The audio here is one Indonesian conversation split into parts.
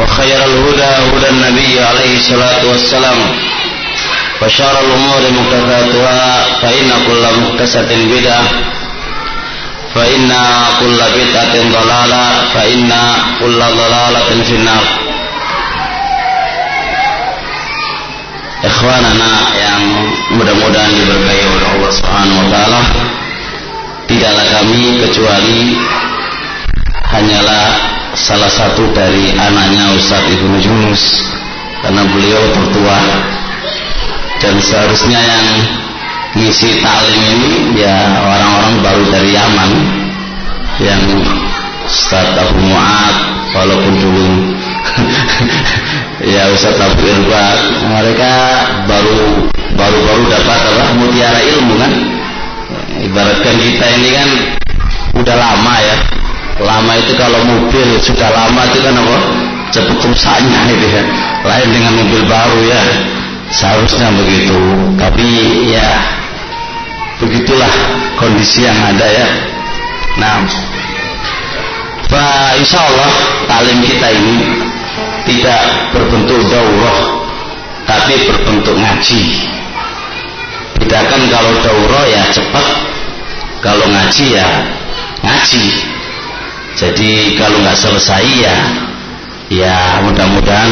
وخير الهدى هدى النبي عليه الصلاة والسلام وشر الأمور محدثاتها فإن كل محدثة بدعة فإن كل بدعة ضلالة فإن كل ضلالة في النار ikhwanana yang mudah-mudahan diberkahi oleh Allah Subhanahu wa taala tidaklah kami kecuali hanyalah salah satu dari anaknya Ustaz Ibnu Yunus. Karena beliau tertua dan seharusnya yang ngisi taklim ini ya orang-orang baru dari Yaman. Yang Ustaz Abu Mu'ad walaupun dulu ya Ustaz Abu Irbad mereka baru baru-baru dapat apa? Mutiara ilmu kan? Ibaratkan kita ini kan udah lama ya lama itu kalau mobil sudah lama itu kan apa? Cepet rusaknya itu ya. Lain dengan mobil baru ya. Seharusnya begitu. Tapi ya begitulah kondisi yang ada ya. Nah Insya Allah talim kita ini tidak berbentuk daurah tapi berbentuk ngaji. Bedakan kalau daurah ya cepat kalau ngaji ya ngaji jadi kalau nggak selesai ya ya mudah-mudahan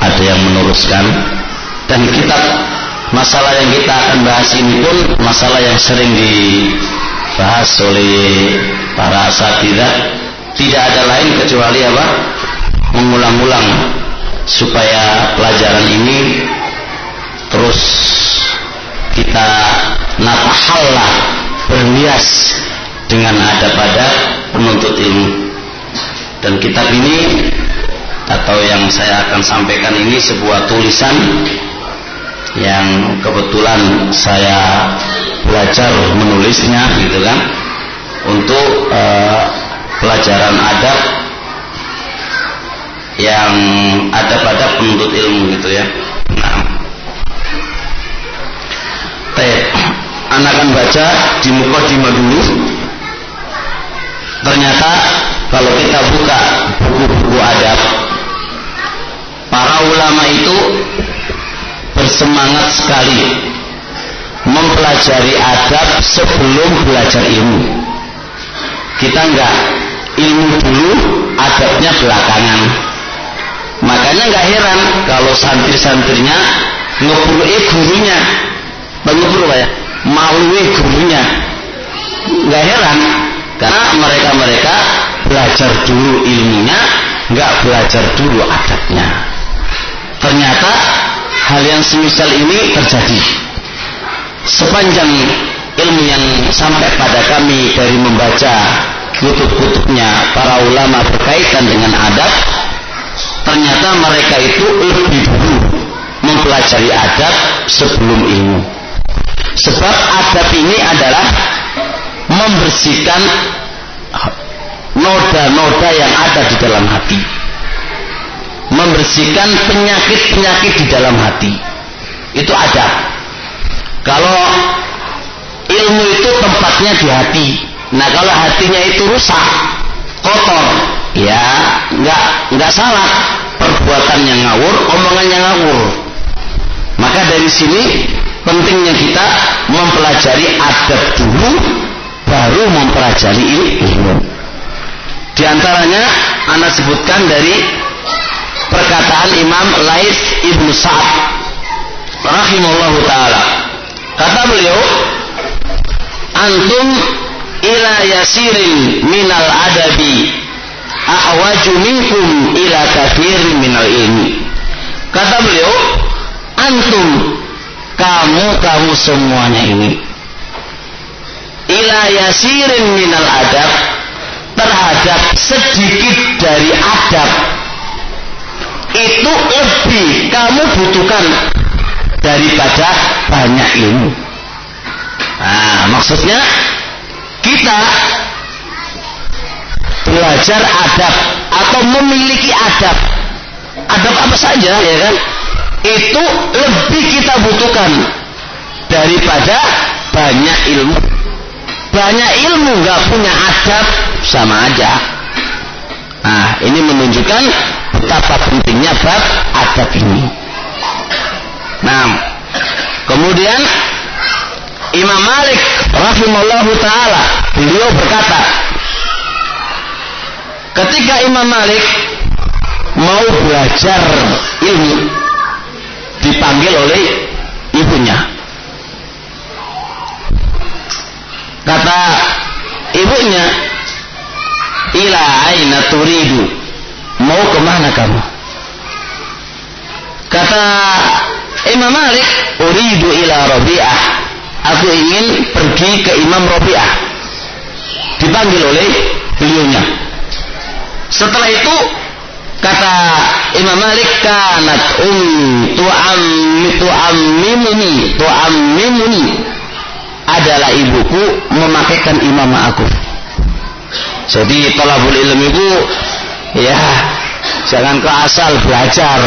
ada yang meneruskan. Dan kita masalah yang kita akan bahas ini pun masalah yang sering dibahas oleh para asatidah tidak ada lain kecuali apa? Mengulang-ulang supaya pelajaran ini terus kita natahallah bernias dengan ada pada penuntut ilmu dan kitab ini atau yang saya akan sampaikan ini sebuah tulisan yang kebetulan saya belajar menulisnya gitu kan untuk uh, pelajaran adab yang ada pada penuntut ilmu gitu ya. Nah, Tep, anak akan baca di muka dulu. Ternyata kalau kita buka buku-buku adab, para ulama itu bersemangat sekali mempelajari adab sebelum belajar ilmu. Kita enggak ilmu dulu, adabnya belakangan. Makanya nggak heran kalau santri-santrinya ngepului gurunya, ngepului ya, malui gurunya. Nggak heran karena mereka-mereka belajar dulu ilmunya, nggak belajar dulu adabnya. Ternyata hal yang semisal ini terjadi. Sepanjang ilmu yang sampai pada kami dari membaca kutub-kutubnya para ulama berkaitan dengan adab, ternyata mereka itu lebih dulu mempelajari adab sebelum ilmu. Sebab adab ini adalah membersihkan noda-noda yang ada di dalam hati. Membersihkan penyakit-penyakit di dalam hati. Itu adab. Kalau ilmu itu tempatnya di hati. Nah kalau hatinya itu rusak, kotor, ya nggak nggak salah perbuatannya ngawur, omongannya ngawur. Maka dari sini pentingnya kita mempelajari adab dulu, baru mempelajari ilmu. Di antaranya anak sebutkan dari perkataan Imam Lais ibnu Sa'ad rahimahullahu taala. Kata beliau, antum ila yasirin minal adabi ahwaju minkum ila kathirin minal ilmi. Kata beliau, antum kamu kamu semuanya ini ila yasirin minal adab terhadap sedikit dari adab itu lebih kamu butuhkan daripada banyak ilmu. Nah, maksudnya kita belajar adab atau memiliki adab. Adab apa saja ya kan? Itu lebih kita butuhkan daripada banyak ilmu. Banyak ilmu nggak punya adab sama aja. Nah, ini menunjukkan betapa pentingnya bab adab ini. Nah, kemudian Imam Malik rahimallahu taala beliau berkata ketika Imam Malik mau belajar ilmu dipanggil oleh ibunya kata ibunya ila aina turidu? Mau ke mana kamu? Kata Imam Malik uridu ila Rabi'ah. Aku ingin pergi ke Imam Rabi'ah. Dipanggil oleh beliaunya. Setelah itu kata Imam Malik kanat um tu'ammi tu'ammimuni tu'ammimuni adalah ibuku memakaikan imam aku. Jadi tolabul ilmu itu ya jangan ke asal belajar.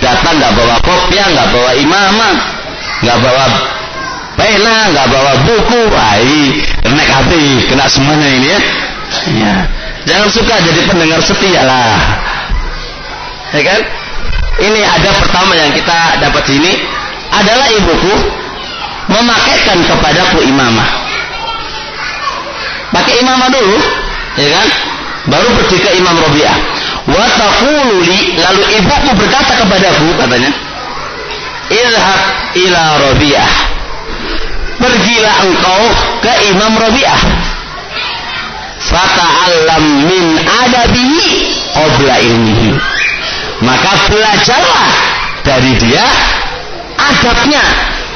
Datang nggak bawa kopiah nggak bawa imamah nggak bawa pena nggak bawa buku. Ai naik hati kena semuanya ini ya. Ya. Jangan suka jadi pendengar setia lah. Ya kan? Ini ada pertama yang kita dapat ini adalah ibuku memakaikan kepadaku imamah. Pakai imamah dulu ya kan? Baru pergi ke Imam Rabi'ah. Wa lalu ibuku berkata kepadaku katanya ilhaq ila Rabi'ah. Pergilah engkau ke Imam Rabi'ah. Fata'allam min adabihi qabla ilmihi. Maka belajarlah dari dia adabnya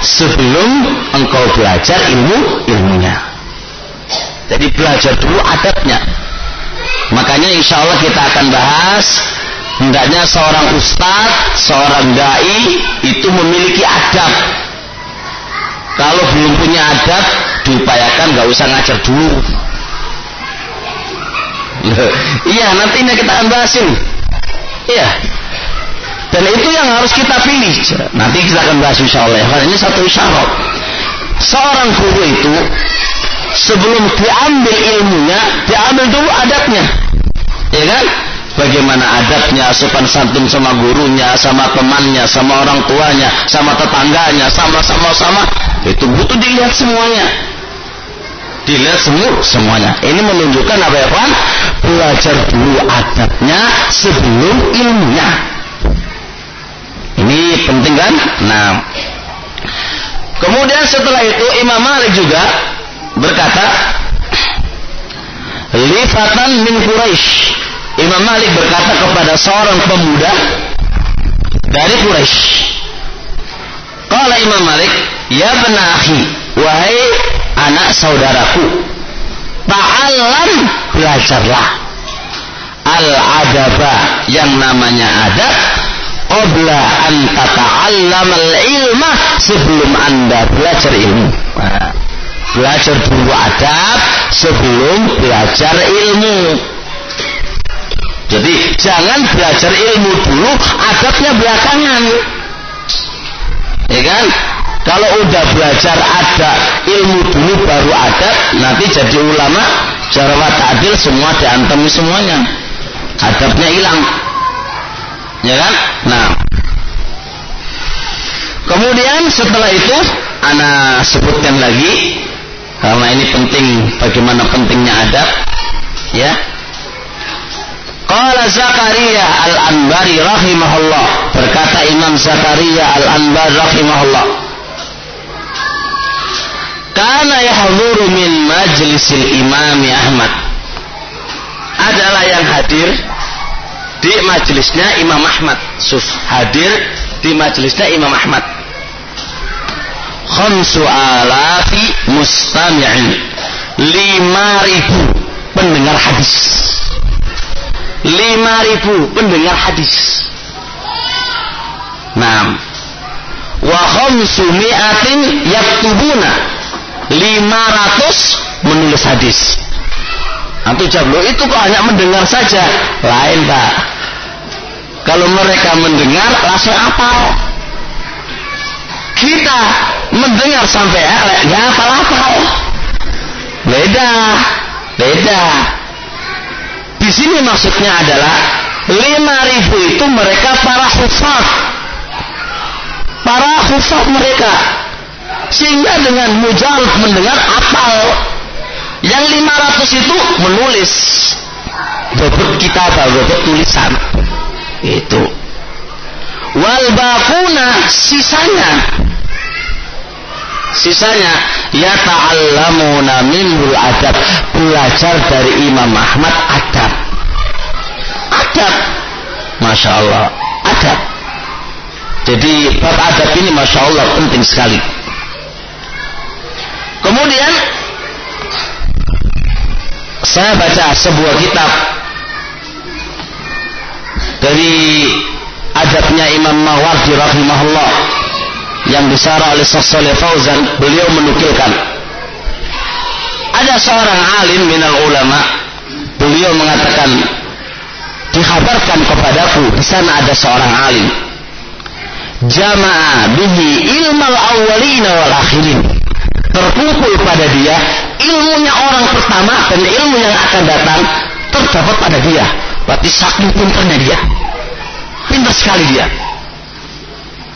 sebelum engkau belajar ilmu ilmunya. Jadi belajar dulu adabnya. Makanya insya Allah kita akan bahas hendaknya seorang ustadz seorang dai itu memiliki adab. Kalau belum punya adab diupayakan gak usah ngajar dulu. Iya nanti ini kita akan bahasin iya dan itu yang harus kita pilih. Nanti kita akan bahas insya Allah karena ini satu syarat seorang guru itu sebelum diambil ilmunya diambil dulu adabnya. Ya kan? Bagaimana adabnya sopan santun sama gurunya sama temannya sama orang tuanya sama tetangganya sama sama sama. Itu butuh dilihat semuanya. Dilihat semua semuanya. Ini menunjukkan apa ya Pak? Belajar dulu adabnya sebelum ilmunya penting kan? Nah. Kemudian setelah itu Imam Malik juga berkata lifatan min Quraisy Imam Malik berkata kepada seorang pemuda dari Quraisy Kala Imam Malik ya benahi wahai anak saudaraku ta'allam belajarlah. Al-adaba yang namanya adab qabla an tata'allam al-ilma sebelum anda belajar ilmu. Nah, belajar dulu adab sebelum belajar ilmu. Jadi jangan belajar ilmu dulu adabnya belakangan. Ya kan? Kalau udah belajar ada ilmu dulu baru adab nanti jadi ulama jarawat adil semua diantemi semuanya. Adabnya hilang ya kan? Nah. Kemudian setelah itu anak sebutkan lagi karena ini penting bagaimana pentingnya adab ya. Qala Zakaria Al-Anbari rahimahullah. Berkata Imam Zakaria Al-Anbari rahimahullah. Kana yahduru min majlisil Imam Ahmad. Adalah yang hadir di majelisnya Imam Ahmad. Suf hadir di majelisnya Imam Ahmad khamsu alafi mustami'in 5000 pendengar hadis 5000 pendengar hadis Nah, wa khamsumi'atin yaktubuna 500 menulis hadis. Antu jawab, itu kok hanya mendengar saja. Lain, Pak. Kalau mereka mendengar langsung apa? Kita mendengar sampai ya apa-apa. Beda. Beda. Di sini maksudnya adalah 5000 itu mereka para hufaz. Para hufaz mereka. Sehingga dengan mujarab mendengar apal. Yang 500 itu menulis. Bobot kita bobot tulisan. Itu. Wal bakuna sisanya. Sisanya ya ta'allamuna minhul adab. Belajar dari Imam Ahmad adab. Adab. Masya Allah adab. Jadi bab adab ini Masya Allah penting sekali. Kemudian saya baca sebuah kitab dari adabnya Imam Mawardi rahimahullah yang disarah oleh Sosole Fauzan beliau menukilkan ada seorang alim minal ulama beliau mengatakan dikhabarkan kepadaku di sana ada seorang alim. Jama'a bihi ilmal awwalina wal akhirin terkumpul pada dia ilmunya orang pertama dan ilmu yang akan datang terdapat pada dia berarti saking pintarnya dia pintar sekali dia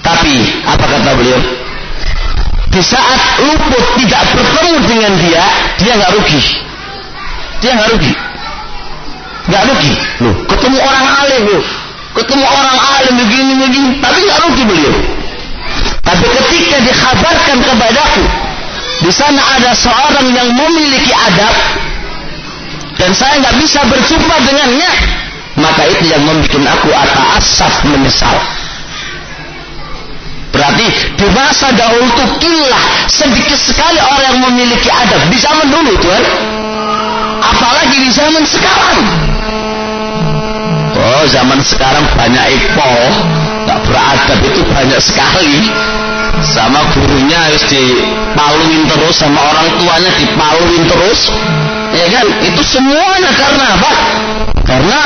tapi apa kata beliau? Di saat luput tidak bertemu dengan dia, dia nggak rugi. Dia nggak rugi. Nggak rugi. Loh, ketemu orang alim loh. Ketemu orang alim begini begini, tapi nggak rugi beliau. Tapi ketika dikhabarkan kepadaku, di sana ada seorang yang memiliki adab dan saya nggak bisa berjumpa dengannya, maka itu yang membuat aku asap menyesal. Berarti di masa dahulu itu kilah sedikit sekali orang yang memiliki adab di zaman dulu tuan. Apalagi di zaman sekarang. Oh zaman sekarang banyak ipo tak beradab itu banyak sekali. Sama gurunya harus dipaluin terus sama orang tuanya dipaluin terus. Ya kan? Itu semuanya karena apa? Karena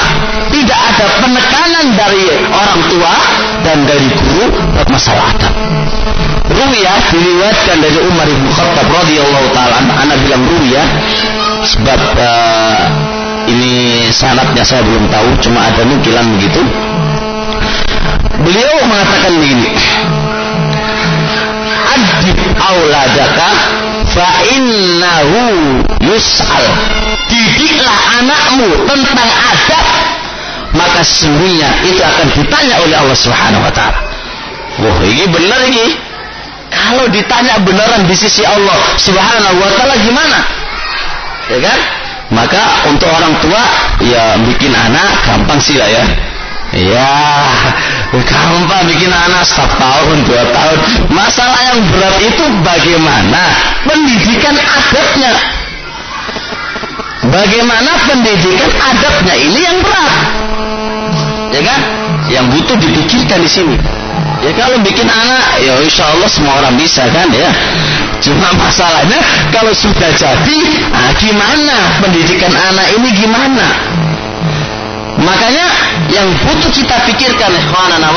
tidak ada penekanan dari orang tua dan dari guru masalah adab. Ruwiyah diriwayatkan dari Umar bin Khattab radhiyallahu taala anak bilang ruwiyah sebab uh, ini sanatnya saya belum tahu cuma ada nukilan begitu. Beliau mengatakan begini. Adib auladaka fa innahu yus'al. Didiklah anakmu tentang adab maka sesungguhnya itu akan ditanya oleh Allah Subhanahu wa taala. Wah, ini benar ini. Kalau ditanya benaran di sisi Allah Subhanahu wa taala gimana? Ya kan? Maka untuk orang tua ya bikin anak gampang sih lah ya. Ya, gampang bikin anak satu tahun, dua tahun. Masalah yang berat itu bagaimana pendidikan adabnya. Bagaimana pendidikan adabnya ini yang berat ya kan? Yang butuh dipikirkan di sini. Ya kalau bikin anak, ya insya Allah semua orang bisa kan ya. Cuma masalahnya kalau sudah jadi, ah, gimana pendidikan anak ini gimana? Makanya yang butuh kita pikirkan, ikhwanana.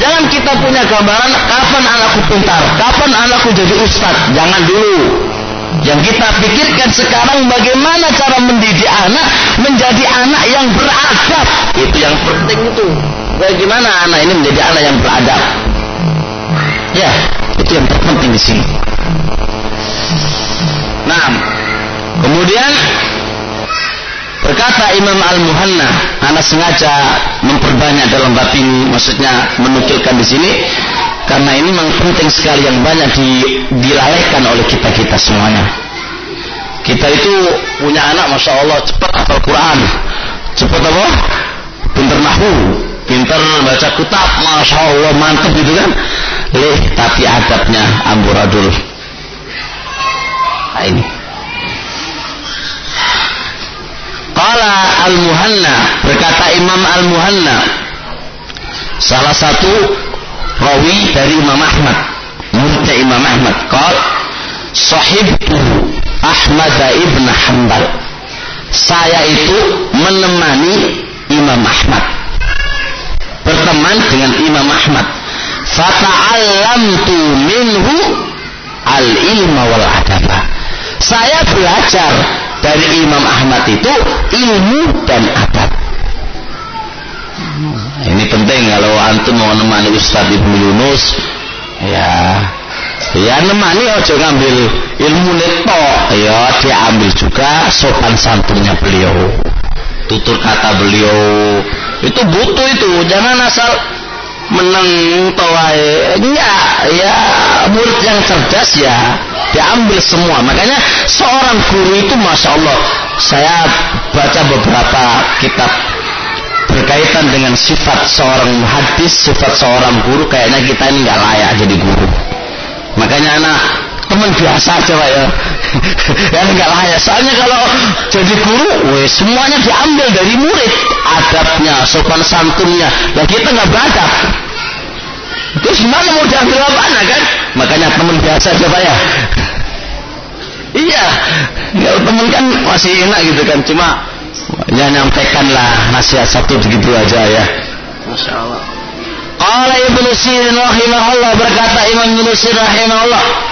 Jangan kita punya gambaran kapan anakku pintar, kapan anakku jadi ustadz. Jangan dulu. Yang kita pikirkan sekarang bagaimana cara mendidik anak menjadi anak yang beradab. Itu yang penting itu. Bagaimana anak ini menjadi anak yang beradab. Ya, itu yang terpenting di sini. Nah, kemudian berkata Imam Al-Muhanna, anak sengaja memperbanyak dalam bab ini, maksudnya menukilkan di sini karena ini memang penting sekali yang banyak di, dilalaikan oleh kita-kita semuanya. Kita itu punya anak, masya Allah cepat hafal Quran, cepat apa? Pinter nahu, pinter baca kitab, masya Allah mantep gitu kan? Leh, tapi adabnya amburadul. ini. Qala Al-Muhanna berkata Imam Al-Muhanna salah satu rawi dari Imam Ahmad muridnya Imam Ahmad qal sahibtu Ahmad ibn Hanbal. Saya itu menemani Imam Ahmad. Berteman dengan Imam Ahmad. Fata'allamtu minhu al-ilma wal adaba saya belajar dari Imam Ahmad itu ilmu dan adab. Ini penting kalau antum mau nemani Ustaz Ibnu Yunus. Ya. Ya nemani ojo ngambil ilmu neto ya diambil juga sopan santunnya beliau. Tutur kata beliau. Itu butuh itu. Jangan asal menang tawai enggak ya murid yang cerdas ya diambil semua. Makanya seorang guru itu masya Allah saya baca beberapa kitab berkaitan dengan sifat seorang hadis sifat seorang guru kayaknya kita ini nggak layak jadi guru. Makanya anak teman biasa aja pak ya. Yang nggak layak. Soalnya kalau jadi guru weh, semuanya diambil dari murid adabnya sopan santunnya. Dan kita nggak beradab terus gimana mau diambil apa kan? Makanya teman biasa aja pak ya. Iya. Kalau teman kan masih enak gitu kan cuma ya nyampaikanlah nasihat satu begitu aja ya. Masya Allah. Qala Ibnu Sirin rahimahullah berkata Imam Ibnu Sirin rahimahullah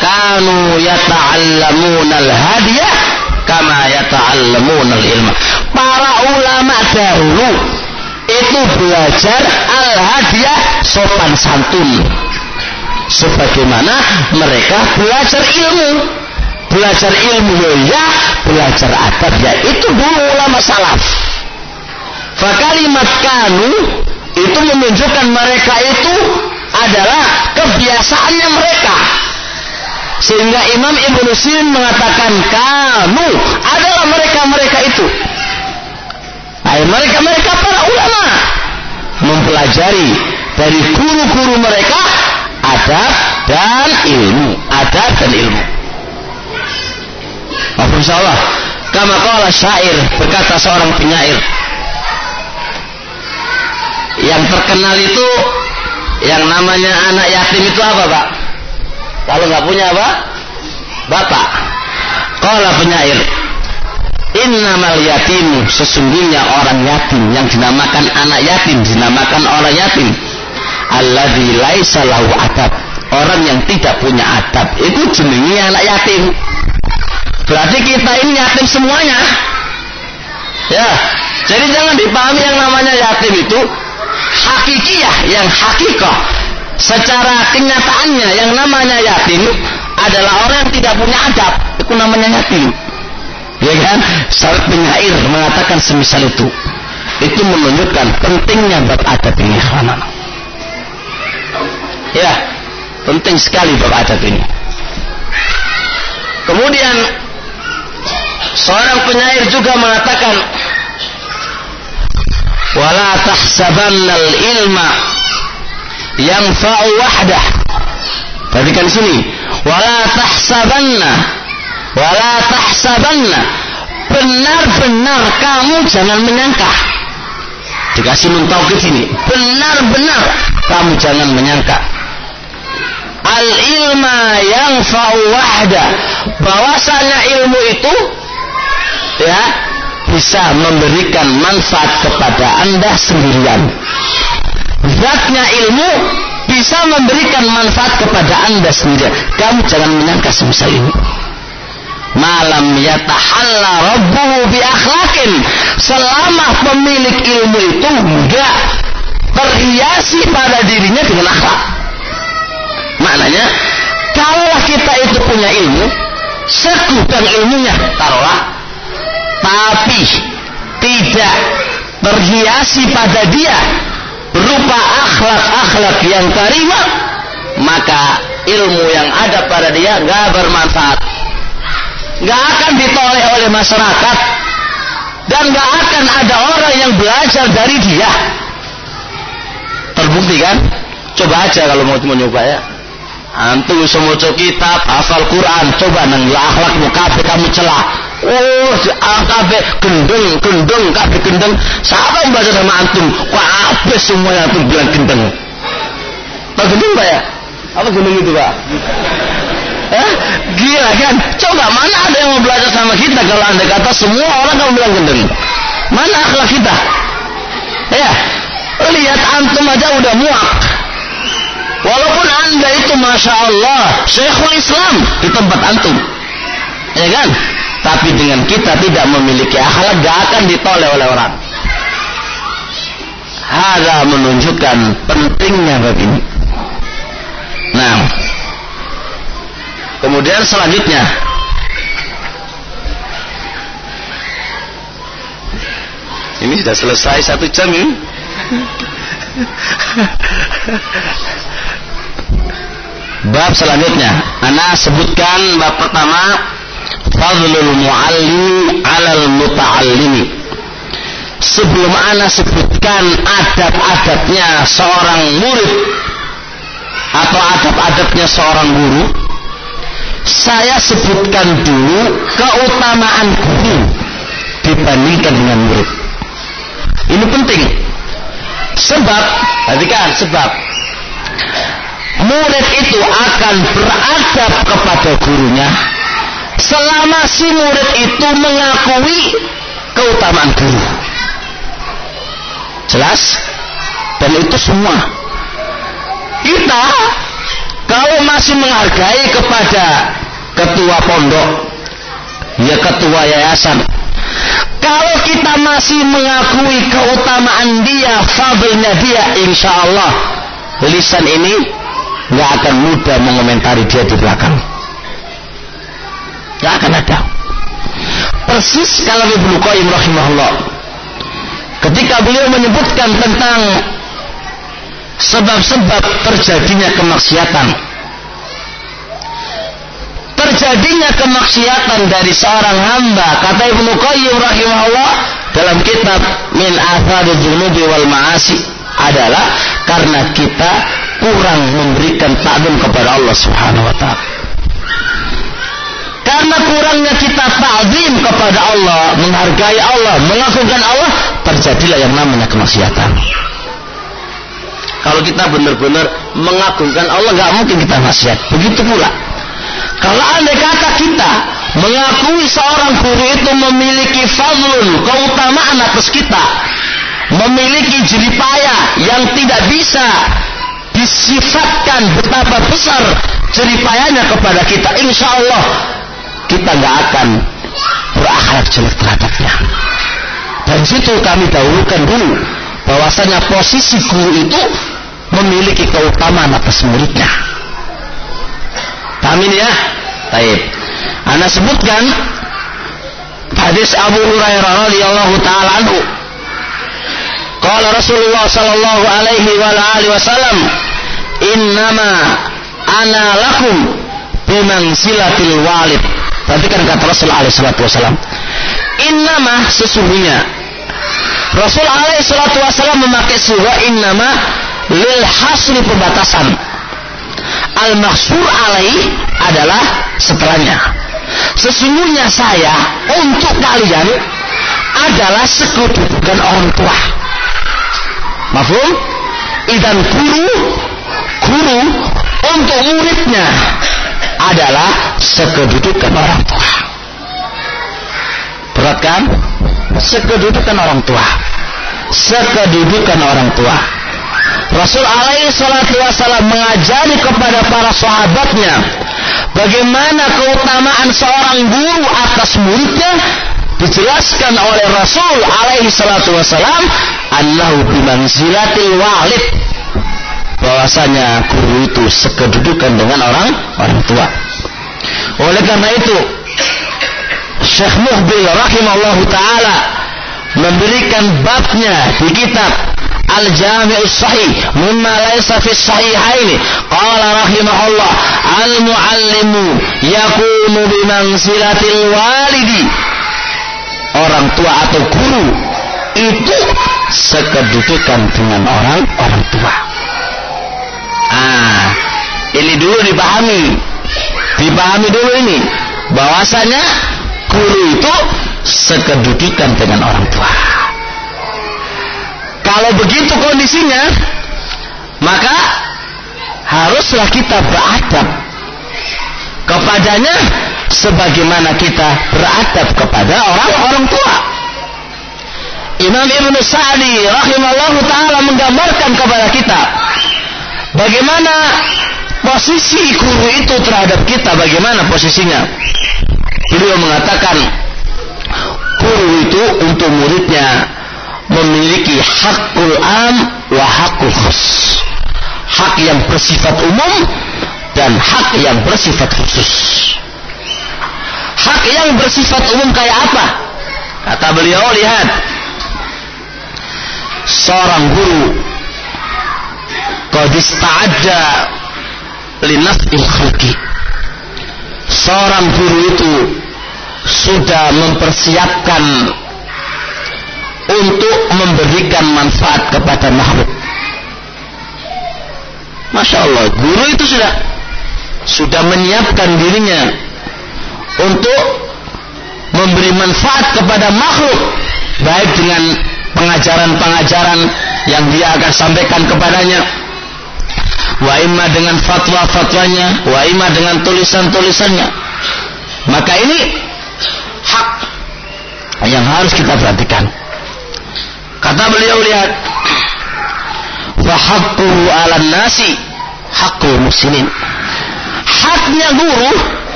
kanu yata'allamuna al-hadiyah kama yata'allamuna al-ilma. Para ulama dahulu itu belajar al-hadiyah sopan santun. Sebagaimana mereka belajar ilmu. Belajar ilmu ya, belajar adab ya. Itu dulu ulama salaf. Fakalimat kanu itu menunjukkan mereka itu adalah kebiasaannya mereka sehingga Imam Ibnu Sirin mengatakan kamu adalah mereka-mereka itu. mereka-mereka para ulama mempelajari dari guru-guru mereka adab dan ilmu, adab dan ilmu. Maafun Allah. Kama syair berkata seorang penyair yang terkenal itu yang namanya anak yatim itu apa, Pak? Kalau nggak punya apa? Bapak. Kalau penyair. Innamal yatim sesungguhnya orang yatim yang dinamakan anak yatim dinamakan orang yatim alladzi laisa lahu adab orang yang tidak punya adab itu jenenge anak yatim berarti kita ini yatim semuanya ya jadi jangan dipahami yang namanya yatim itu hakikiyah yang hakikah secara kenyataannya yang namanya yatim adalah orang yang tidak punya adab. Itu namanya yatim. Ya kan? Saat penyair mengatakan semisal itu. Itu menunjukkan pentingnya bab adab ini ya penting sekali bab adab ini. Kemudian seorang penyair juga mengatakan wala tahsabannal ilma yang fa'u wahdah. Perhatikan sini. Wala tahsabanna. Wala tahsabanna. Benar-benar kamu jangan menyangka. Dikasih nun ke sini benar-benar kamu jangan menyangka. Al ilma yang fa'u wahda bahwasanya ilmu itu ya bisa memberikan manfaat kepada anda sendirian zatnya ilmu bisa memberikan manfaat kepada anda sendiri. Kamu jangan menyangka semisal ini. Malam yatahalla rabbuhu bi akhlaqin. Selama pemilik ilmu itu enggak terhiasi pada dirinya dengan akhlak. Maknanya, kalau kita itu punya ilmu, segudang ilmunya, taruhlah, tapi tidak terhiasi pada dia berupa akhlak-akhlak yang karimah maka ilmu yang ada pada dia nggak bermanfaat. Nggak akan ditoleh oleh masyarakat. Dan nggak akan ada orang yang belajar dari dia. Terbukti kan? Coba aja kalau mau mau ya Antum maca kitab, hafal Quran, coba nang akhlakmu kabeh kamu celah. Oh, si kabeh gendeng, gendeng, kabeh gendeng. Siapa yang baca sama antum? Kabeh semua yang antum bilang gendeng. Pak gendeng ya? Apa gendeng itu Pak? Eh, gila kan? Coba mana ada yang mau belajar sama kita kalau anda kata semua orang kamu bilang gendeng? Mana akhlak kita? Ya, lihat antum aja udah muak. Walaupun anda itu masya Allah Syekhul Islam di tempat antum, ya kan? Tapi dengan kita tidak memiliki akhlak gak akan ditoleh oleh orang. Hada menunjukkan pentingnya begini. Nah, kemudian selanjutnya ini sudah selesai satu jam ini. Bab selanjutnya, Ana sebutkan bab pertama Fadlul muallim alal muta'allimi. Sebelum Ana sebutkan adab-adabnya seorang murid Atau adab-adabnya seorang guru Saya sebutkan dulu keutamaan guru Dibandingkan dengan murid. Ini penting. Sebab, perhatikan sebab murid itu akan beradab kepada gurunya selama si murid itu mengakui keutamaan guru. Jelas? Dan itu semua. Kita kalau masih menghargai kepada ketua pondok, ya ketua yayasan, kalau kita masih mengakui keutamaan dia, fadilnya dia, insya Allah lisan ini nggak akan mudah mengomentari dia di belakang. Nggak akan ada. Persis kalau Ibnu Qayyim rahimahullah ketika beliau menyebutkan tentang sebab-sebab terjadinya kemaksiatan terjadinya kemaksiatan dari seorang hamba kata Ibnu Qayyim rahimahullah dalam kitab Min Athari Dzunubi wal Ma'asi adalah karena kita kurang memberikan takdim kepada Allah Subhanahu wa taala. Karena kurangnya kita takdim kepada Allah, menghargai Allah, mengagungkan Allah, terjadilah yang namanya kemaksiatan. Kalau kita benar-benar mengagungkan Allah, nggak mungkin kita maksiat. Begitu pula. Kalau andai kata kita mengakui seorang guru itu memiliki fadlun, keutamaan atas kita, memiliki jeripaya yang tidak bisa disifatkan betapa besar jeripayanya kepada kita insya Allah kita nggak akan berakhlak jelek terhadapnya dan situ kami dahulukan dulu bahwasanya posisi guru itu memiliki keutamaan atas muridnya. Paham ini ya? Taib Anda sebutkan hadis Abu Hurairah radhiyallahu taala anhu. Qala Rasulullah sallallahu alaihi wa alihi wasallam innama ana lakum silatil walid. Perhatikan kata Rasul alaihi salatu wasallam innama sesungguhnya. Rasul alaihi salatu wasallam memakai surah innama lil hasri pembatasan. Al maksur alaih adalah setelahnya. Sesungguhnya saya untuk kalian adalah sekutukan orang tua. Mafhum? Idan guru guru untuk muridnya adalah sekedudukan orang tua. Berat kan? Sekedudukan orang tua. Sekedudukan orang tua. Rasul alaihi salatu wasallam mengajari kepada para sahabatnya bagaimana keutamaan seorang guru atas muridnya dijelaskan oleh Rasul alaihi salatu wasallam annahu bimanzilatil walid bahwasanya guru itu sekedudukan dengan orang orang tua. Oleh karena itu, Syekh Muhbil rahimallahu taala memberikan babnya di kitab Al-Jami'us Sahih mimma laysa fi sahihaini. Qala rahimahullah al-muallimu yakunu bi manzilatil walidi. Orang tua atau guru itu sekedudukan dengan orang orang tua Ah, Ini dulu dipahami. Dipahami dulu ini. Bahwasanya guru itu sekedudukan dengan orang tua. Kalau begitu kondisinya, maka haruslah kita beradab kepadanya sebagaimana kita beradab kepada orang-orang tua. Imam Ibn Sa'di rahimahullah ta'ala menggambarkan kepada kita bagaimana posisi guru itu terhadap kita, bagaimana posisinya. Beliau mengatakan guru itu untuk muridnya memiliki hakul am wa hakul khus. Hak yang bersifat umum dan hak yang bersifat khusus. Hak yang bersifat umum kayak apa? Kata beliau, lihat. Seorang guru qad ista'adda linaf'il khalqi. Seorang guru itu sudah mempersiapkan untuk memberikan manfaat kepada makhluk. Masya Allah, guru itu sudah sudah menyiapkan dirinya untuk memberi manfaat kepada makhluk baik dengan pengajaran-pengajaran yang dia akan sampaikan kepadanya wa imma dengan fatwa-fatwanya wa imma dengan tulisan-tulisannya maka ini hak yang harus kita perhatikan kata beliau lihat fahaqqu 'alan nasi haqqul muslimin haknya guru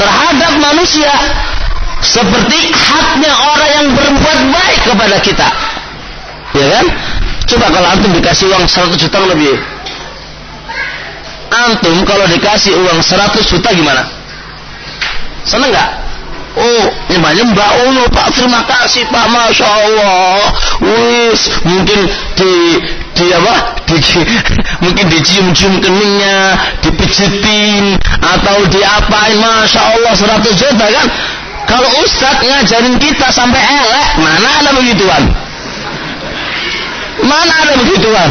terhadap manusia seperti haknya orang yang berbuat baik kepada kita. Ya kan? Coba kalau antum dikasih uang 100 juta lebih. Antum kalau dikasih uang 100 juta gimana? Seneng nggak? Oh, nyembah-nyembah. Oh, Pak, terima kasih Pak, Masya Allah. Wis, mungkin di di apa? Di, mungkin dicium-cium keningnya, dipijitin atau diapain, Masya Allah 100 juta kan? Kalau Ustadz ngajarin kita sampai elek, mana ada begituan? Mana ada begituan?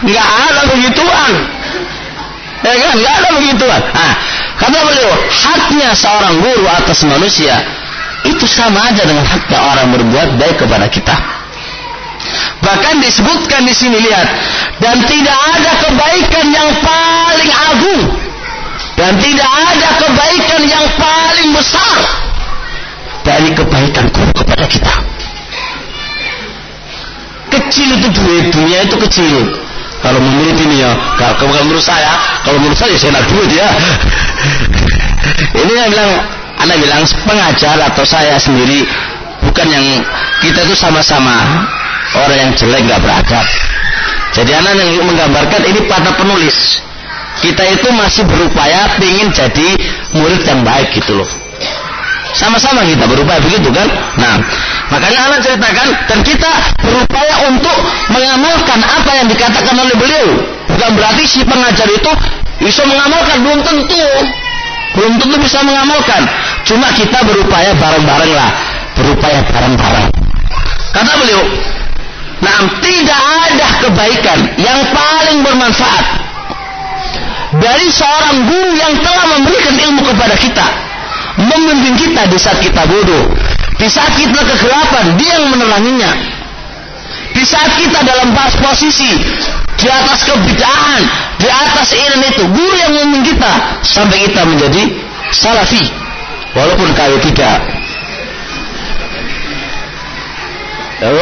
Nggak ada begituan. Ya kan? Nggak ada begituan. Nah, Kata beliau, haknya seorang guru atas manusia itu sama aja dengan haknya orang berbuat baik kepada kita. Bahkan disebutkan di sini lihat, dan tidak ada kebaikan yang paling agung dan tidak ada kebaikan yang paling besar dari kebaikan guru kepada kita. Kecil itu duit, dunia itu kecil. Kalau menurut ini ya, kalau menurut saya, kalau menurut saya saya nak duit ya. ini yang bilang, anda bilang pengajar atau saya sendiri bukan yang kita itu sama-sama orang yang jelek nggak beradab. Jadi anak yang menggambarkan ini pada penulis. Kita itu masih berupaya ingin jadi murid yang baik gitu loh. Sama-sama kita berupaya begitu kan? Nah, makanya anak ceritakan dan kita berupaya untuk mengamalkan apa yang dikatakan oleh beliau. Bukan berarti si pengajar itu bisa mengamalkan, belum tentu. Belum tentu bisa mengamalkan. Cuma kita berupaya bareng-bareng lah. Berupaya bareng-bareng. Kata beliau, nah tidak ada kebaikan yang paling bermanfaat dari seorang guru yang telah memberikan ilmu kepada kita membimbing kita di saat kita bodoh, di saat kita kegelapan, dia yang meneranginya. Di saat kita dalam posisi di atas kebidahan, di atas ini itu, guru yang membimbing kita sampai kita menjadi salafi, walaupun kali tidak.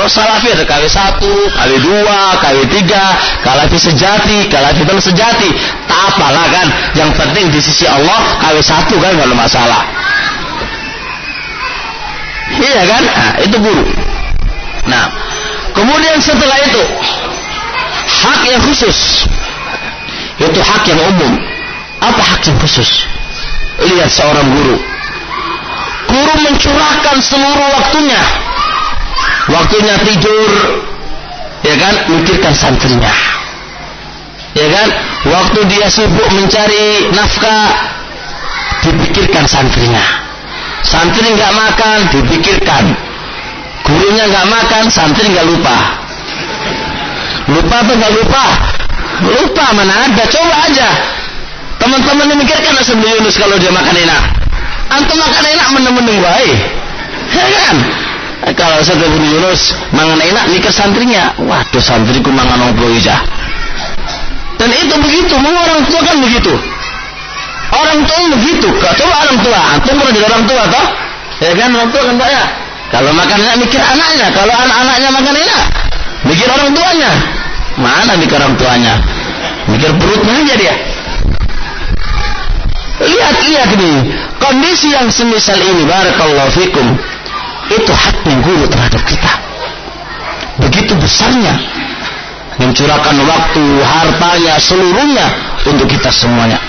Salafi ada kali satu, kali dua, kali tiga, kali sejati, kali fitan sejati. Tak apalah kan. Yang penting di sisi Allah kali satu kan kalau masalah. Iya kan? Nah, itu guru. Nah, kemudian setelah itu hak yang khusus itu hak yang umum. Apa hak yang khusus? Lihat seorang guru. Guru mencurahkan seluruh waktunya. Waktunya tidur, ya kan? Mikirkan santrinya. Ya kan? Waktu dia sibuk mencari nafkah, dipikirkan santrinya Santri nggak makan, dipikirkan. Gurunya nggak makan, santri nggak lupa. Lupa atau nggak lupa? Lupa mana ada, coba aja. Teman-teman yang mikirkan sebelum Yunus kalau dia makan enak. Antum makan enak meneng-meneng baik. Ya kan? Kalau saya Yunus mangan enak mikir santrinya. Waduh santriku mangan orang ija. Dan itu begitu, mau orang tua kan begitu. Orang tua begitu. Coba orang tua, antum pernah jadi orang tua toh? Ya kan orang tua kan Pak ya? Kalau makan enak mikir anaknya, kalau anak-anaknya makan enak, mikir orang tuanya. Mana mikir orang tuanya? Mikir perutnya aja dia. Lihat-lihat nih, kondisi yang semisal ini, barakallahu fikum, itu haknya guru terhadap kita. Begitu besarnya mencurahkan waktu, hartanya, seluruhnya untuk kita semuanya.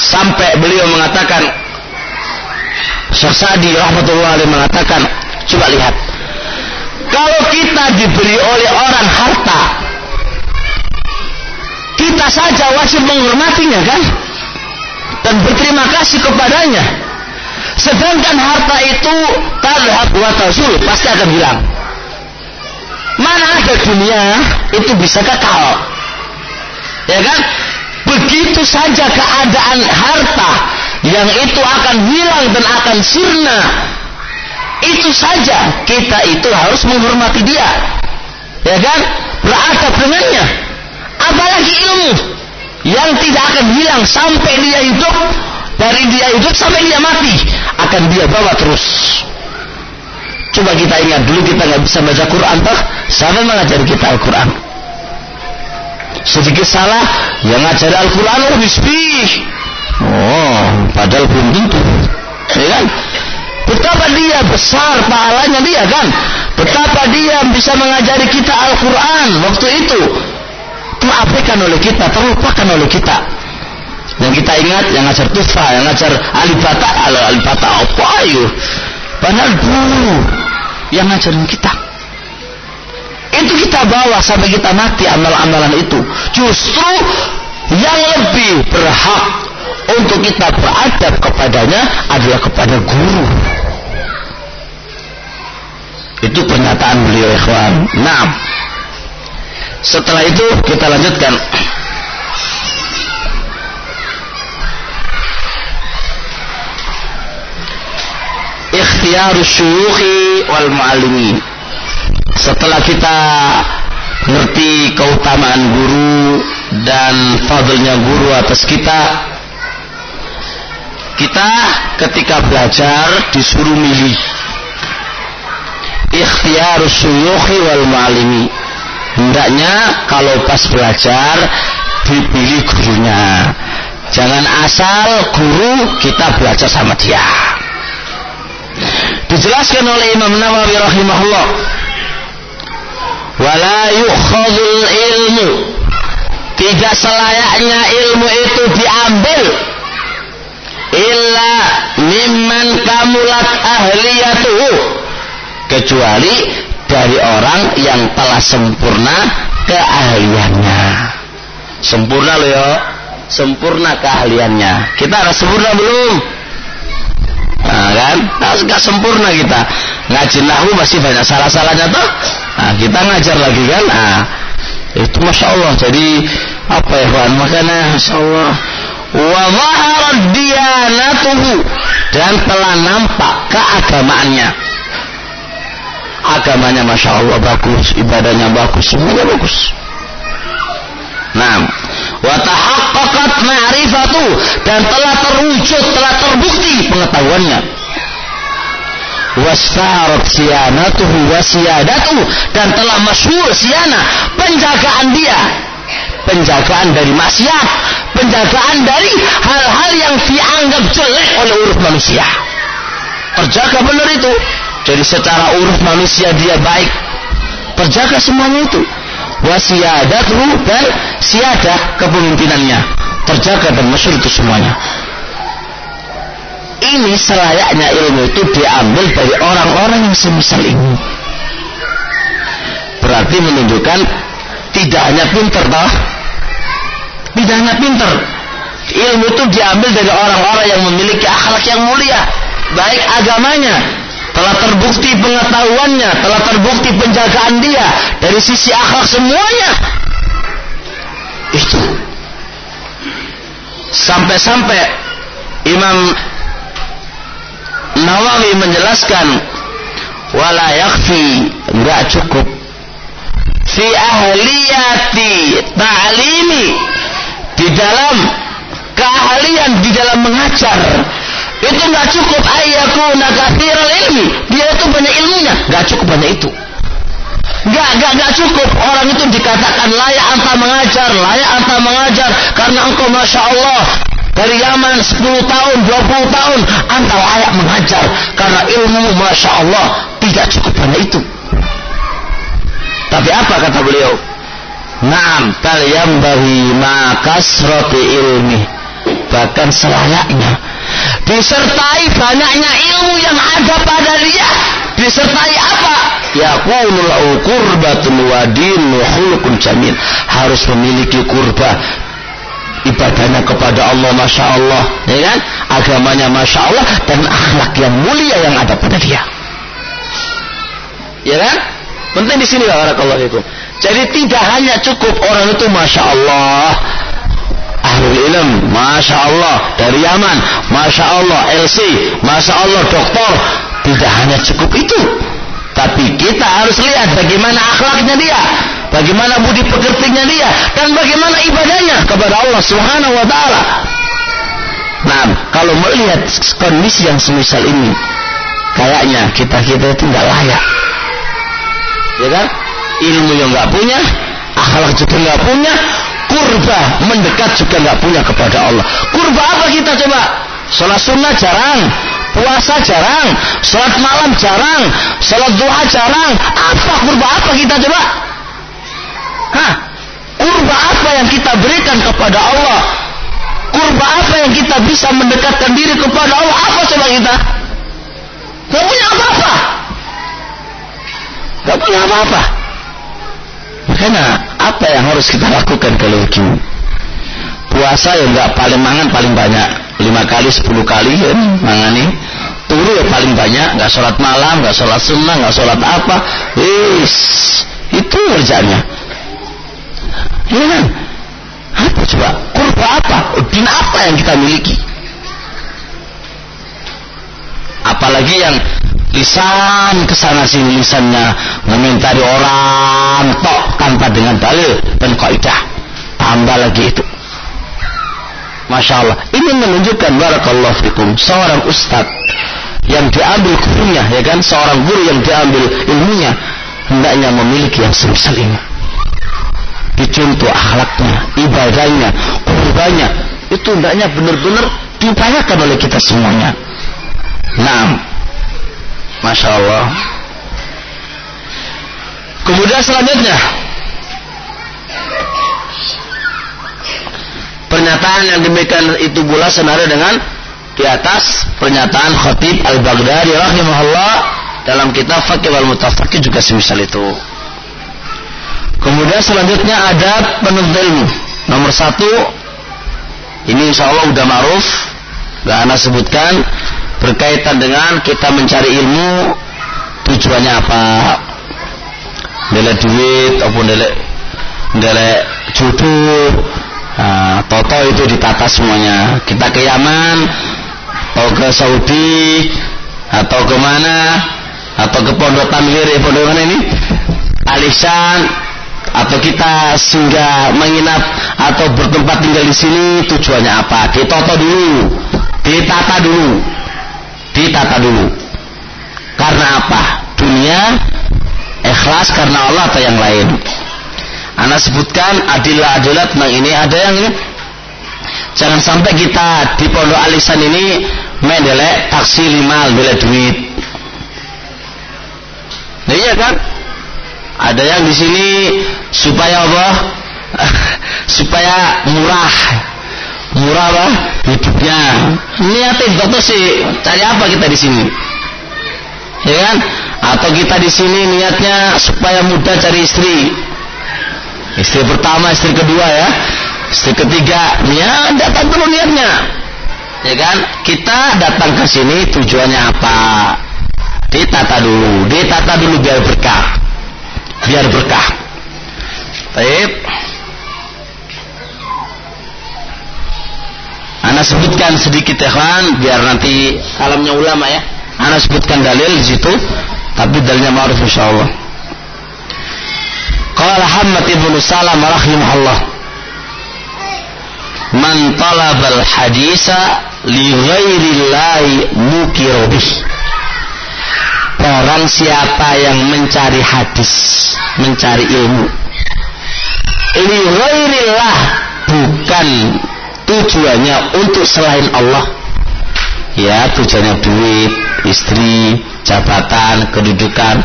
Sampai beliau mengatakan, Syekh Sa'di rahmatullah alaih mengatakan, coba lihat. Kalau kita diberi oleh orang harta, kita saja wajib menghormatinya kan? Dan berterima kasih kepadanya. Sedangkan harta itu tadhab wa tazul, pasti akan hilang. Mana ada dunia itu bisa kekal. Ya kan? Begitu saja keadaan harta yang itu akan hilang dan akan sirna. Itu saja kita itu harus menghormati dia. Ya kan? Beradab dengannya. Apalagi ilmu yang tidak akan hilang sampai dia hidup dari dia hidup sampai dia mati akan dia bawa terus. Coba kita ingat dulu kita nggak bisa baca Quran toh, siapa mengajar kita Al-Quran? Sedikit salah, yang ngajar Al-Quran oh nisbi. Oh, padahal belum tentu. Ya kan? Betapa dia besar pahalanya dia kan? Betapa dia bisa mengajari kita Al-Quran waktu itu. Terabaikan oleh kita, terlupakan oleh kita. Yang kita ingat, yang ngajar tufa, yang ngajar alibata, alibata apa ayo? Padahal dulu yang ngajarin kita. Itu kita bawa sampai kita mati amal-amalan itu. Justru yang lebih berhak untuk kita beradab kepadanya adalah kepada guru. Itu pernyataan beliau ikhwan. Nah, setelah itu kita lanjutkan. Ikhtiyar syuyukhi wal mu'allimin. Setelah kita ngerti keutamaan guru dan fadlnya guru atas kita kita ketika belajar disuruh milih. Ikhtiyar syuyukhi wal mu'allimi. Hendaknya kalau pas belajar dipilih gurunya. Jangan asal guru kita belajar sama dia Dijelaskan oleh Imam Nawawi rahimahullah. Wala yukhadul ilmu. Tidak selayaknya ilmu itu diambil. Illa mimman kamulat ahliyatuhu. Kecuali dari orang yang telah sempurna keahliannya. Sempurna loh ya. Sempurna keahliannya. Kita harus sempurna belum nah, kan? Nah, gak sempurna kita. Ngaji nahu masih banyak salah-salahnya toh? Nah, kita ngajar lagi kan? Nah, itu masya Allah. Jadi apa ya Tuhan makanya masya Allah. Wa zaharat diyanatuhu. Dan telah nampak keagamaannya. Agamanya masya Allah bagus. Ibadahnya bagus. Semuanya bagus. Nah wa ma'rifatu. Dan telah terwujud telah terbukti pengetahuannya. Wasarat siyanatuhu wasiyadatuhu dan telah masyhur siana penjagaan dia. Penjagaan dari maksiat. Penjagaan dari hal-hal yang dianggap jelek oleh urut manusia. Terjaga benar itu. Jadi secara urut manusia dia baik. Terjaga semuanya itu wasiyadatru dan siadah kepemimpinannya. Terjaga dan masyur itu semuanya. Ini selayaknya ilmu itu diambil dari orang-orang yang semisal ini. Berarti menunjukkan tidak hanya pinter toh? Tidak hanya pinter. Ilmu itu diambil dari orang-orang yang memiliki akhlak yang mulia. Baik agamanya telah terbukti pengetahuannya, telah terbukti penjagaan dia. Dari sisi akhlak semuanya. Itu. Sampai-sampai Imam Nawawi menjelaskan wala yakfi enggak cukup. Fi ahliyati ta'limi. Di dalam keahlian di dalam mengajar itu nggak cukup. Ayakuna kathiral ilmi. Dia itu banyak ilmunya. Nggak cukup banyak itu. Nggak nggak nggak cukup. Orang itu dikatakan layak anta mengajar layak anta mengajar. Karena engkau masya Allah dari Yaman 10 tahun 20 tahun anta layak mengajar. Karena ilmu masya Allah tidak cukup banyak itu. Tapi apa kata beliau? Naam bal yambahi ma kasrati ilmi bahkan selayaknya. Disertai banyaknya ilmu yang ada pada dia. Disertai apa? Yakunu lahu qurbatun wa din wa khuluqun jamil. Harus memiliki kurba ibadahnya kepada Allah Masya Allah. Ya kan? Agamanya Masya Allah. Dan akhlak yang mulia yang ada pada dia. Ya kan? Penting di sini barakallahu fikum. Jadi tidak hanya cukup orang itu Masya Allah Ahlul ilm Masya Allah Dari Yaman Masya Allah LC Masya Allah doktor. Tidak hanya cukup itu Tapi kita harus lihat bagaimana akhlaknya dia Bagaimana budi pekertinya dia Dan bagaimana ibadahnya Kepada Allah subhanahu wa ta'ala. Nah kalau melihat kondisi yang semisal ini Kayaknya kita-kita itu nggak layak. Ya kan? Ilmu yang nggak punya, akhlak juga nggak punya, kurba mendekat juga nggak punya kepada Allah. Kurba apa kita coba? Sholat sunnah jarang, puasa jarang, sholat malam jarang, sholat duha jarang. Apa kurba apa kita coba? Hah? Kurba apa yang kita berikan kepada Allah? Kurba apa yang kita bisa mendekatkan diri kepada Allah? Apa coba kita? Gak punya apa-apa. Gak punya apa-apa. Makanya apa yang harus kita lakukan kalau begini? Puasa ya enggak paling mangan paling banyak lima kali sepuluh kali ya mangani. Turu ya paling banyak nggak sholat malam nggak sholat sunnah nggak sholat apa. Is itu kerjanya ya kan? Apa coba? Kurba apa? Din apa yang kita miliki? Apalagi yang lisan ke sana sini lisannya. Mengomentari orang tok tanpa dengan dalil dan kaidah. Tambah lagi itu. Masya Allah. Ini menunjukkan barakallahu fikum seorang ustad yang diambil gurunya ya kan? Seorang guru yang diambil ilmunya hendaknya memiliki yang semisal ini. Dicontoh akhlaknya ibadahnya kurbannya itu hendaknya benar-benar diupayakan oleh kita semuanya. Nah Masya Allah. Kemudian selanjutnya pernyataan yang demikian itu pula senada dengan di atas pernyataan Khatib Al-Baghdadi rahimahullah dalam kitab Fakih wal Mutafakih juga semisal itu. Kemudian selanjutnya ada penuntut ilmu. Nomor satu, ini insya Allah udah maruf, gak anak sebutkan berkaitan dengan kita mencari ilmu tujuannya apa? Nilai duit ataupun nilai nilai jodoh. Nah, toto itu ditata semuanya. Kita ke Yaman atau ke Saudi atau ke mana atau ke Pondok Tanwir ya pondok mana ini? Alisan atau kita singgah menginap atau bertempat tinggal di sini tujuannya apa? Ditoto dulu ditata dulu ditata dulu. Karena apa? Dunia ikhlas karena Allah atau yang lain? Anda sebutkan adilah-adilah tentang ini ada yang ini. Jangan sampai kita di pondok alisan ini mendelek taksi lima bela duit. Nah, iya kan? Ada yang di sini supaya Allah supaya murah murah lah hidupnya. Niatin dokter sih? Cari apa kita di sini? Ya kan? Atau kita di sini niatnya supaya mudah cari istri? Istri pertama istri kedua ya. Istri ketiga ya datang dulu niatnya. Ya kan? Kita datang ke sini tujuannya apa? Ditata dulu. Ditata dulu biar berkah. Biar berkah. Baik Anak sebutkan sedikit kan, biar nanti kalamnya ulama ya. Anak sebutkan dalil di situ, tapi dalilnya ma'ruf insyaallah. Qala Hamad ibnu Salam rahimahullah. Man talabal hadisa li ghairillahi mukiru bih. Orang siapa yang mencari hadis, mencari ilmu. Li ghairillah bukan tujuannya untuk selain Allah. Ya tujuannya duit istri jabatan kedudukan.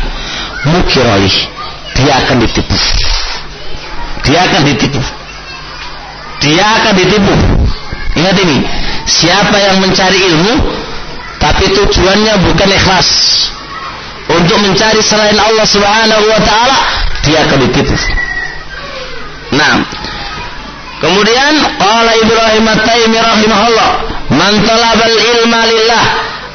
Mukiroih dia akan ditipu. Dia akan ditipu. Dia akan ditipu. Ingat ini siapa yang mencari ilmu tapi tujuannya bukan ikhlas. Untuk mencari selain Allah subhanahu wa ta'ala dia akan ditipu. Nah Kemudian qala Ibrahim At-Taimi rahimahullah, "Man talabal ilma lillah,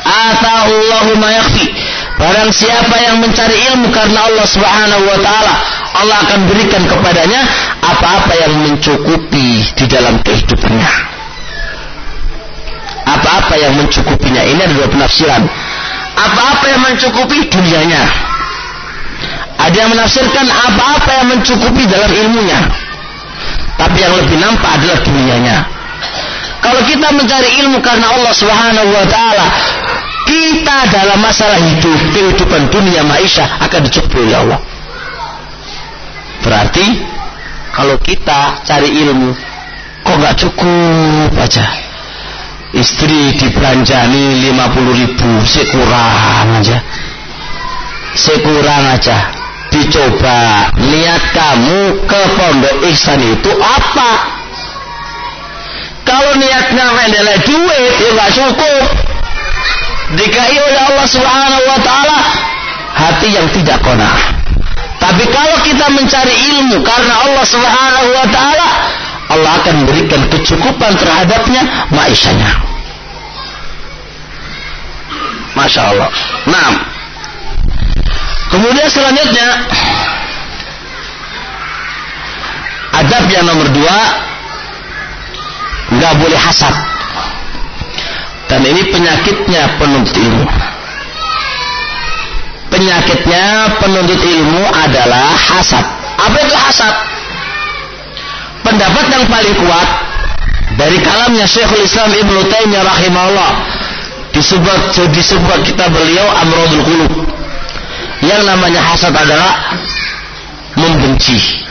atahu Allahu ma yakfi." Barang siapa yang mencari ilmu karena Allah Subhanahu wa taala, Allah akan berikan kepadanya apa-apa yang mencukupi di dalam kehidupannya. Apa-apa yang mencukupinya. Ini ada dua penafsiran. Apa-apa yang mencukupi dunianya. Ada yang menafsirkan apa-apa yang mencukupi dalam ilmunya. Tapi yang lebih nampak adalah dunianya. Kalau kita mencari ilmu karena Allah Subhanahu wa taala, kita dalam masalah hidup, kehidupan dunia maisha akan dicukupi oleh Allah. Berarti kalau kita cari ilmu kok nggak cukup aja. Istri dibelanjani 50 ribu, sekurang aja. Sekurang aja dicoba niat kamu ke pondok ihsan itu apa? Kalau niatnya mendelai duit ya nggak cukup. Dikai oleh Allah Subhanahu wa taala hati yang tidak kona tapi kalau kita mencari ilmu karena Allah Subhanahu wa taala Allah akan berikan kecukupan terhadapnya maishanya Masya Allah. Nah, Kemudian selanjutnya adab yang nomor dua nggak boleh hasad. Dan ini penyakitnya penuntut ilmu. Penyakitnya penuntut ilmu adalah hasad. Apa itu hasad? Pendapat yang paling kuat dari kalamnya Syekhul Islam Ibnu Taimiyah rahimahullah di sebuah di sebuah kitab beliau Amrodul Qulub yang namanya hasad adalah membenci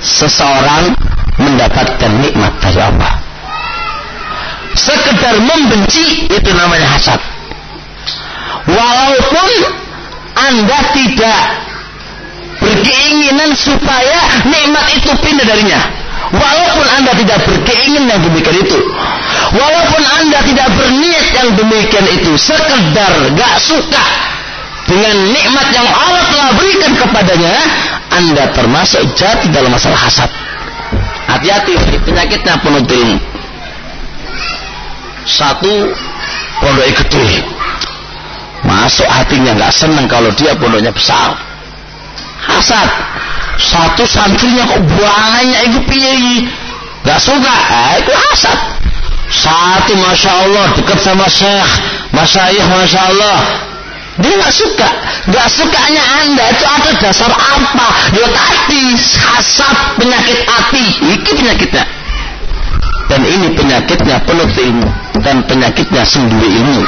seseorang mendapatkan nikmat dari Allah. Sekedar membenci itu namanya hasad. Walaupun Anda tidak berkeinginan supaya nikmat itu pindah darinya. Walaupun Anda tidak berkeinginan yang demikian itu. Walaupun Anda tidak berniat yang demikian itu. Sekedar gak suka dengan nikmat yang Allah telah berikan kepadanya, Anda termasuk jatuh dalam masalah hasad. Hati-hati penyakitnya penuh ilmu. Satu pondok gede. Masuk hatinya nggak senang kalau dia pondoknya besar. Hasad. Satu santrinya kok banyak itu piye Gak suka, eh, itu hasad. Satu Masya Allah dekat sama Syekh Masyayikh Masya Allah dia nggak suka, nggak sukanya anda itu ada dasar apa? Ya tadi hasad penyakit hati, itu penyakitnya. Dan ini penyakitnya penuh ilmu dan penyakitnya sendiri ilmu.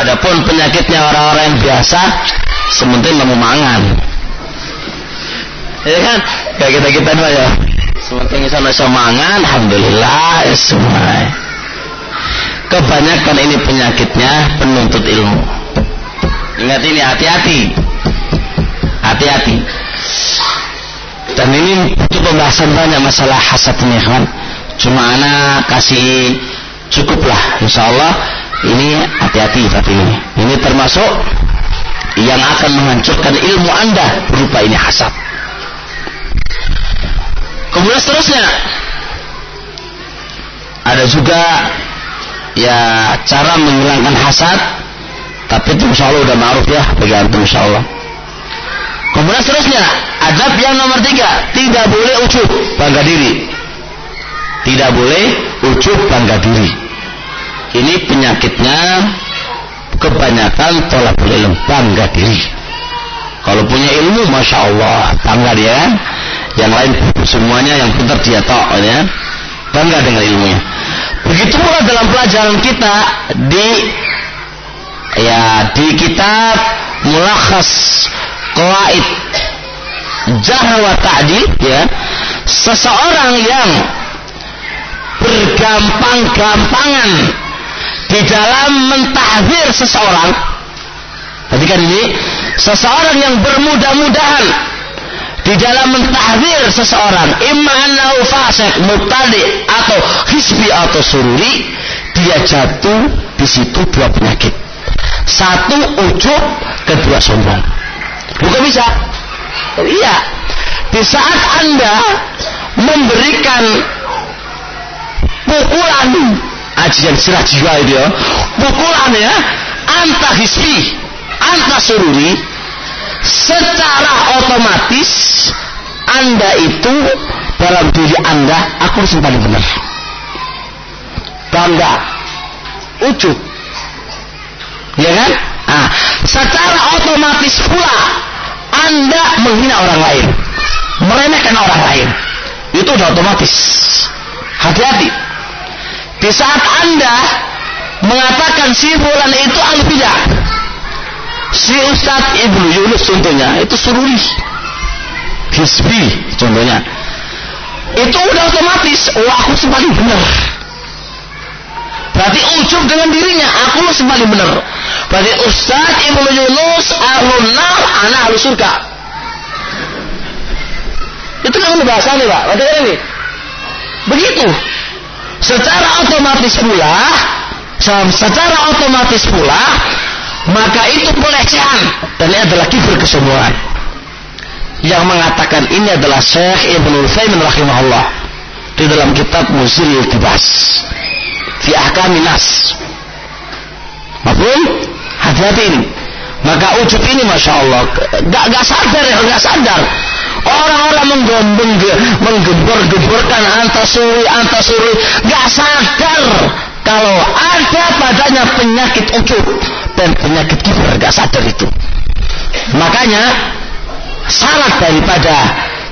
Adapun penyakitnya orang-orang yang biasa, sementing mau mangan. Ya kan? Kayak kita kita ya. Sementing bisa mangan, alhamdulillah ya semua kebanyakan ini penyakitnya penuntut ilmu. Ingat ini hati-hati. Hati-hati. Dan ini butuh pembahasan banyak masalah hasad ini kan cuma anak kasih cukuplah insya Allah ini hati-hati tapi ini ini termasuk yang akan menghancurkan ilmu anda berupa ini hasad. Kemudian seterusnya ada juga ya cara menghilangkan hasad tapi itu insya Allah udah ma'ruf ya bagi antum insya Allah. Kemudian seterusnya adab yang nomor tiga tidak boleh ucup bangga diri. Tidak boleh ujub bangga diri. Ini penyakitnya kebanyakan tolak ilmu bangga diri. Kalau punya ilmu masya Allah bangga dia. Yang lain semuanya yang pintar dia tok ya. Bangga dengan ilmunya begitu pula dalam pelajaran kita di ya di kitab mulakhas qawaid. Jahwa ta'dil ya. Seseorang yang bergampang-gampangan di dalam mentahdir seseorang. Perhatikan ini. Seseorang yang bermudah-mudahan di dalam mentahdir seseorang imma annahu fasik atau hisbi atau sururi dia jatuh di situ dua penyakit. Satu ujub kedua sombong. Bukan bisa? Iya. Di saat anda memberikan pukulan ajian sirah jiwa itu ya pukulan ya anta hisbi anta sururi secara otomatis anda itu dalam diri anda aku harus paling benar. Bangga ujub ya kan? Nah, secara otomatis pula anda menghina orang lain. Meremehkan orang lain. Itu sudah otomatis. Hati-hati. Di saat anda mengatakan si bulan itu al si Ustadz Ibnu Yunus contohnya itu sururi. Hisbi contohnya. Itu udah otomatis. Oh aku sebagai benar. Berarti ujub dengan dirinya aku sebagai benar. Berarti Ustadz Ibnu Yunus ahlun nar anak ahlu surga. Itu kan bahasa nih pak. Berarti ini? Begitu. Secara otomatis pula secara otomatis pula maka itu pelecehan dan ini adalah kifir kesombongan yang mengatakan ini adalah Syekh Ibn Uthaymin rahimahullah di dalam kitab Muzil Tibas fi ahkami nas Mafhum? Hati-hati ini. Maka ujub ini Masya Allah. Gak, gak sadar ya, gak sadar. Orang-orang menggombeng, menggembor-gemborkan antasuri, antasuri. Gak sadar kalau ada padanya penyakit ujub dan penyakit kibir gak sadar itu makanya syarat daripada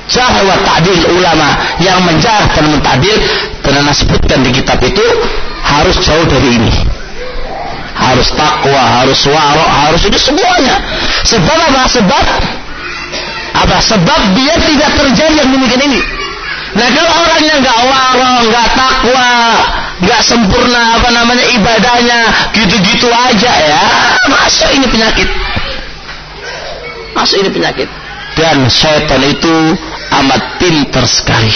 jahwa ta'dil ulama yang menjarah dan mentadil karena sebutkan di kitab itu harus jauh dari ini harus takwa, harus waro, harus itu semuanya sebab apa? sebab apa? sebab dia tidak terjadi yang demikian ini nah kalau orangnya nggak waro, nggak takwa nggak sempurna apa namanya ibadahnya. Gitu-gitu aja ya. Masuk ini penyakit? Masuk ini penyakit? Dan setan itu amat pintar sekali.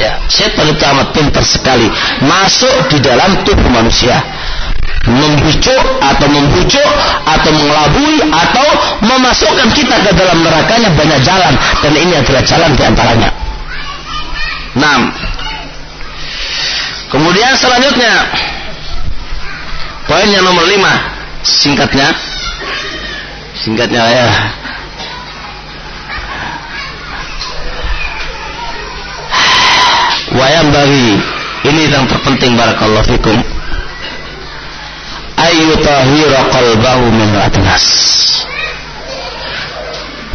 Ya setan itu amat pintar sekali. Masuk di dalam tubuh manusia. Membujuk atau membujuk atau mengelabui atau memasukkan kita ke dalam nerakanya banyak jalan. Dan ini adalah jalan di antaranya. Nah, Kemudian selanjutnya poin yang nomor lima singkatnya. Singkatnya ya. Wayam bagi ini yang terpenting barakallahu fikum. Ayyutahira qalbahu min ratnas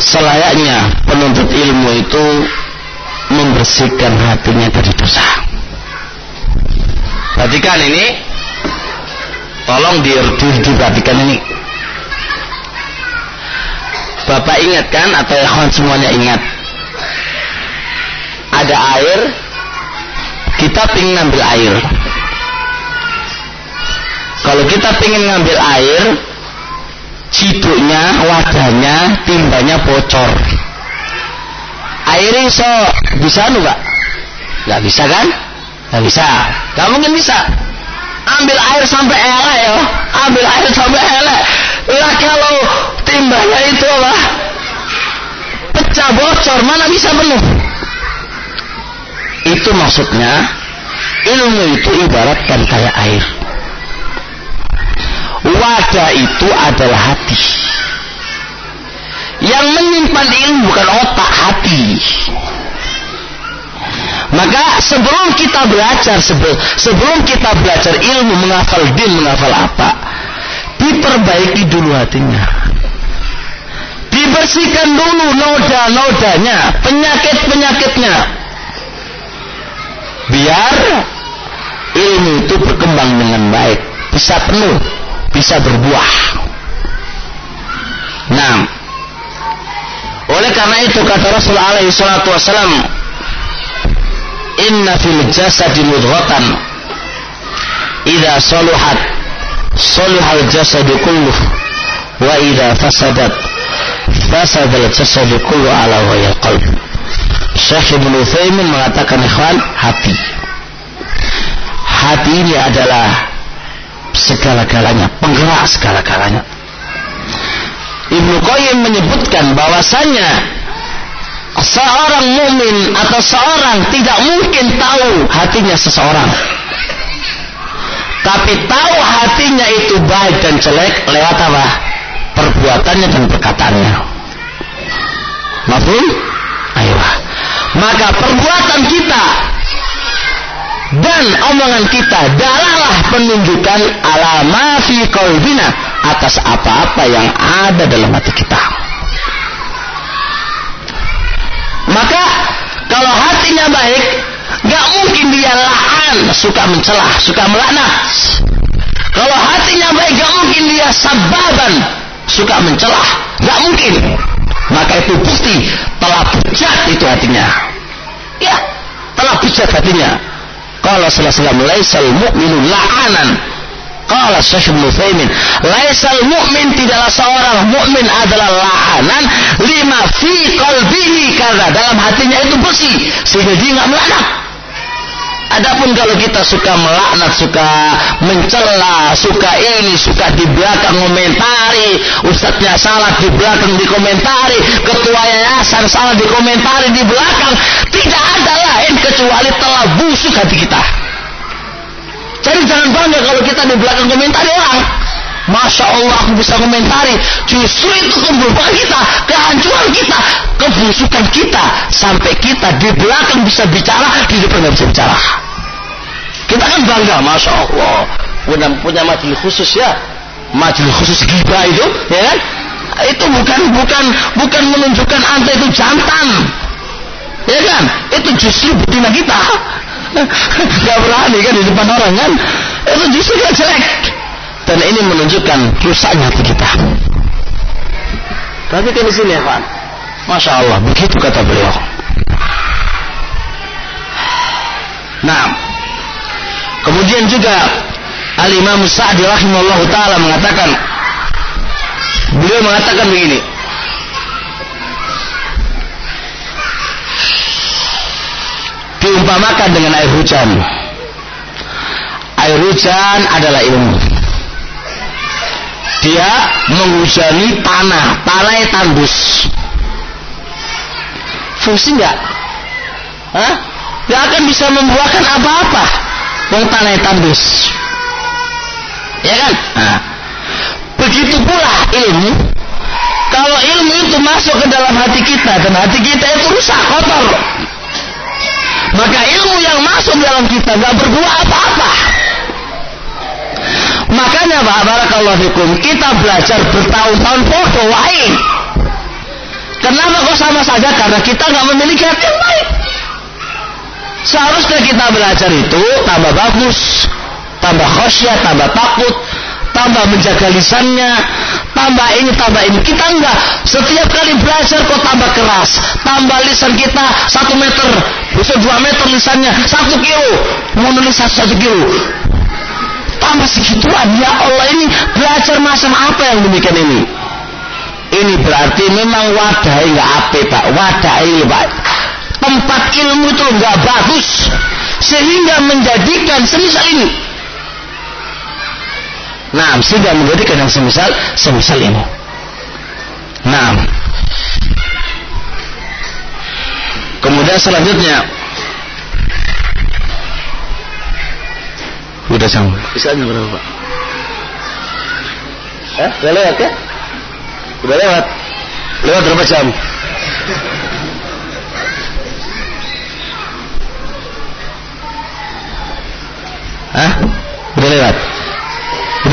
selayaknya penuntut ilmu itu membersihkan hatinya dari dosa Perhatikan ini. Tolong di, di, diperhatikan ini. Bapak ingat kan atau ikhwan semuanya ingat. Ada air, kita ingin ngambil air. Kalau kita ingin ngambil air, ciduknya, wadahnya, timbanya bocor. Airnya so bisa enggak? Enggak bisa kan? Nggak bisa. Gak mungkin bisa. Ambil air sampai elek ya. Ambil air sampai elek. Lah kalau timbanya itu lah pecah bocor mana bisa penuh. Itu maksudnya ilmu itu ibaratkan kayak air. Wadah itu adalah hati. Yang menyimpan ilmu bukan otak hati Maka sebelum kita belajar, sebelum kita belajar ilmu, menghafal din, menghafal apa, diperbaiki dulu hatinya. Dibersihkan dulu noda-nodanya, penyakit-penyakitnya. Biar ilmu itu berkembang dengan baik, bisa penuh, bisa berbuah. Nah, oleh karena itu kata Rasulullah alaihi wasallam, "Inna fil jasadi mudghatan idza saluhat salihal jasadu kulluh wa idza fasadat fasadal jasadu kullu ala wajhil qalb." Syekh Ibnu Utsaimin mengatakan ikhwan hati. Hati ini adalah segala-galanya, penggerak segala-galanya. Ibnu Qayyim menyebutkan bahwasanya seorang mukmin atau seorang tidak mungkin tahu hatinya seseorang. Tapi tahu hatinya itu baik dan jelek lewat apa? Perbuatannya dan perkataannya. Mafhum? Ayo. Maka perbuatan kita dan omongan kita dalalah penunjukan alama fi qalbina atas apa-apa yang ada dalam hati kita. Maka kalau hatinya baik, gak mungkin dia la'an, suka mencelah, suka melaknat. Kalau hatinya baik, gak mungkin dia sababan, suka mencelah, gak mungkin. Maka itu bukti telah bejat itu hatinya. Ya, telah bejat hatinya. Kalau selesai laisal mu'minu la'anan Qala Syekh Ibnu "Laisal mu'min tidaklah seorang mukmin adalah la'anan lima fi qalbihi kaza." Dalam hatinya itu bersih sehingga dia enggak melaknat. Adapun kalau kita suka melaknat, suka mencela, suka ini, suka di belakang komentari, ustadznya salah di belakang dikomentari, ketua yayasan salah dikomentari di belakang, tidak ada lain kecuali telah busuk hati kita. Jadi jangan bangga kalau kita di belakang komentari orang. Masya Allah aku bisa komentari. Justru itu keburukan kita, kehancuran kita, kebusukan kita. Sampai kita di belakang bisa bicara, di depan nggak bisa bicara. Kita kan bangga, Masya Allah. Punya, punya majelis khusus ya. Majelis khusus gibah itu, ya kan? Itu bukan bukan bukan menunjukkan anda itu jantan. Ya kan? Itu justru betina kita. Gak berani kan di depan orang kan. Itu justru kan jelek. Dan ini menunjukkan rusaknya hati kita. Tapi kan di sini ya Pak. Masya Allah, begitu kata beliau. Nah, kemudian juga Al-Imam Sa'di rahimahullah ta'ala mengatakan, beliau mengatakan begini, diumpamakan dengan air hujan. Air hujan adalah ilmu. Dia menghujani tanah, tanah yang tandus. Fungsi enggak? Hah? Gak akan bisa membuahkan apa-apa. Wong tanah yang tandus. Ya kan? Nah, begitu pula ilmu. Kalau ilmu itu masuk ke dalam hati kita dan hati kita itu rusak kotor, maka ilmu yang masuk dalam kita nggak berbuah apa-apa. Makanya Pak Barakallahu Fikum kita belajar bertahun-tahun foto lain. Kenapa kok sama saja? Karena kita nggak memiliki hati yang baik. Seharusnya kita belajar itu tambah bagus, tambah khosyah, tambah takut, tambah menjaga lisannya, tambah ini, tambah ini. Kita enggak. Setiap kali belajar kok tambah keras. Tambah lisan kita satu meter, bisa dua meter lisannya, satu kilo. Mau nulis satu, satu kilo. Tambah segituan. Ya Allah ini belajar macam apa yang demikian ini? Ini berarti memang wadah enggak ape pak. Wadah ini pak. Tempat ilmu itu enggak bagus. Sehingga menjadikan semisal ini Nah, sehingga menjadikan yang semisal semisal ini. Nah, kemudian selanjutnya udah sampai. Bisa berapa pak? Eh, udah lewat ya? Udah lewat. Lewat berapa jam? Hah? Udah lewat?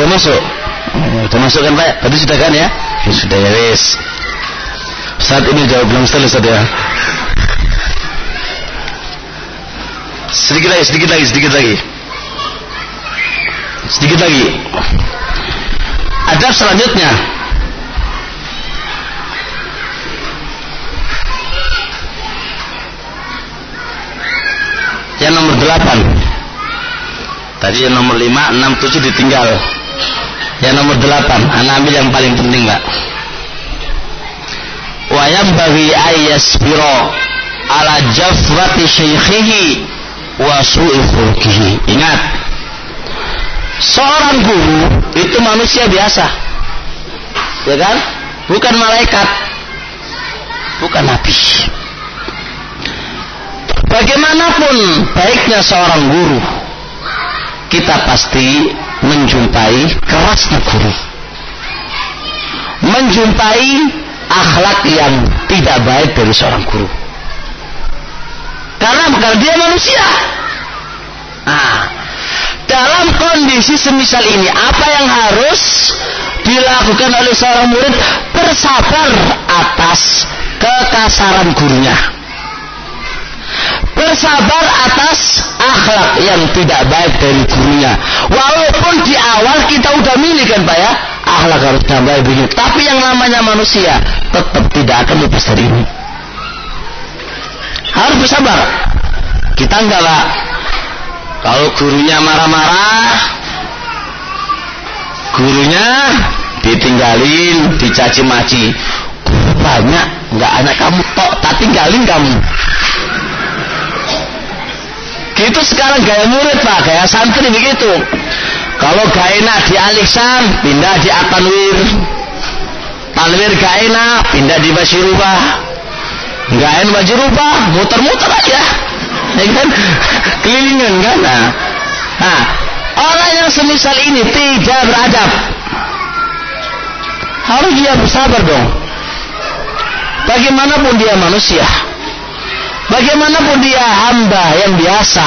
Udah masuk? Oh, udah masuk kan Pak? Tadi sudah kan ya? ya sudah ya wis. Saat ini jawab belum selesai ya. Sedikit lagi, sedikit lagi, sedikit lagi. Sedikit lagi. Adab selanjutnya. Yang nomor delapan. Tadi yang nomor lima, enam, tujuh ditinggal. Yang nomor delapan, anak ambil yang paling penting, Mbak. Wayam bagi ayas biro ala jafrati syekhihi wa su'i Ingat, seorang guru itu manusia biasa. Ya kan? Bukan malaikat. Bukan nabi. Bagaimanapun baiknya seorang guru, kita pasti menjumpai kerasnya guru. Menjumpai akhlak yang tidak baik dari seorang guru. Karena karena dia manusia. Nah, dalam kondisi semisal ini, apa yang harus dilakukan oleh seorang murid? Bersabar atas kekasaran gurunya. Bersabar atas akhlak yang tidak baik dari gurunya. Walaupun di awal kita udah milih kan Pak ya, akhlak harus tambah begini. Tapi yang namanya manusia tetap tidak akan lepas dari ini. Harus bersabar. Kita enggak lah kalau gurunya marah-marah gurunya ditinggalin dicaci guru banyak enggak anak kamu tok tak tinggalin kamu gitu sekarang gaya murid pak. Gaya santri begitu. Kalau gak enak di Aliksan pindah di Atanwir Tanwir gak enak pindah di Basirubah nggak enak baju rubah muter-muter aja. Ya kan? Kelilingan kan? Nah, nah orang yang semisal ini tidak beradab. Harus dia bersabar dong. Bagaimanapun dia manusia bagaimanapun dia hamba yang biasa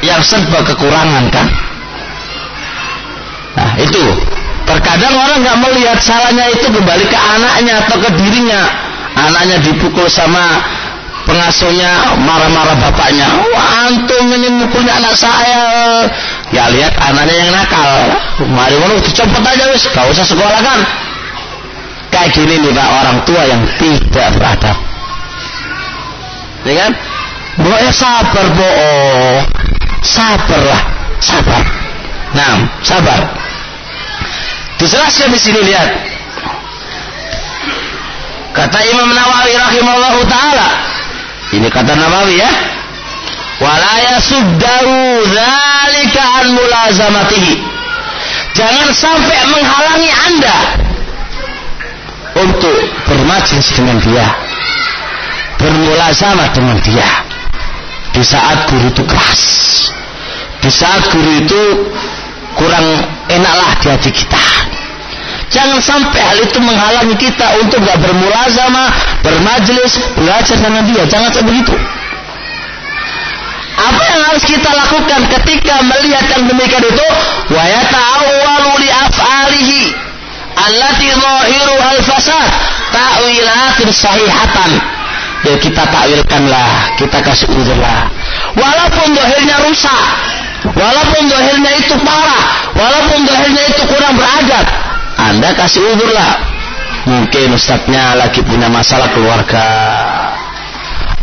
yang serba kekurangan kan? Nah itu. Terkadang orang nggak melihat salahnya itu kembali ke anaknya atau ke dirinya. Anaknya dipukul sama pengasuhnya marah-marah bapaknya. Wah antum ini mukulnya anak saya. Ya lihat anaknya yang nakal. Mari mana dicopot aja wis. Gak usah sekolah kan? Kayak gini nih pak orang tua yang tidak beradab ya kan ya sabar bo sabar lah sabar nah sabar dijelaskan di sini lihat Kata Imam Nawawi rahimahullahu taala. Ini kata Nawawi ya. Wala yasuddaru dzalika an mulazamatihi. Jangan sampai menghalangi Anda untuk bermajlis dengan dia. Bermulazamah dengan dia. Di saat guru itu keras. Di saat guru itu kurang enaklah di hati kita Jangan sampai hal itu menghalangi kita untuk gak bermulazamah, bermajlis, belajar dengan dia. Jangan sampai begitu. Apa yang harus kita lakukan ketika melihat yang demikian itu? Wa yata'awwalu li af'alihi allati zahiru al-fasad ta'wilatin sahihatan. Ya kita takwilkanlah, kita kasih udurlah. Walaupun dohirnya rusak, walaupun dohirnya itu parah, walaupun dohirnya itu kurang beradab, anda kasih uzur lah. Mungkin ustadznya lagi punya masalah keluarga.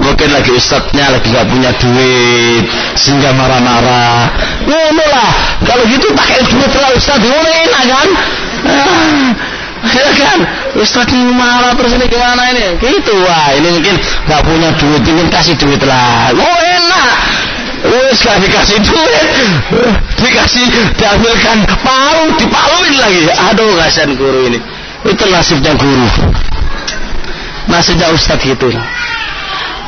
Mungkin lagi ustadznya lagi gak punya duit sehingga marah-marah. Ngono. Kalau gitu pakai duit lah ustadz. Ngono kan? Ah, ya kan? Ustadznya marah terus ini gimana ini? Gitu wah. Ini mungkin gak punya duit, ingin kasih duit lah. Oh enak. Wes lah dikasih duit, dikasih diambilkan palu, dipaluin lagi. Aduh kasihan guru ini. Itu nasibnya guru. Nasibnya ustadz gitu.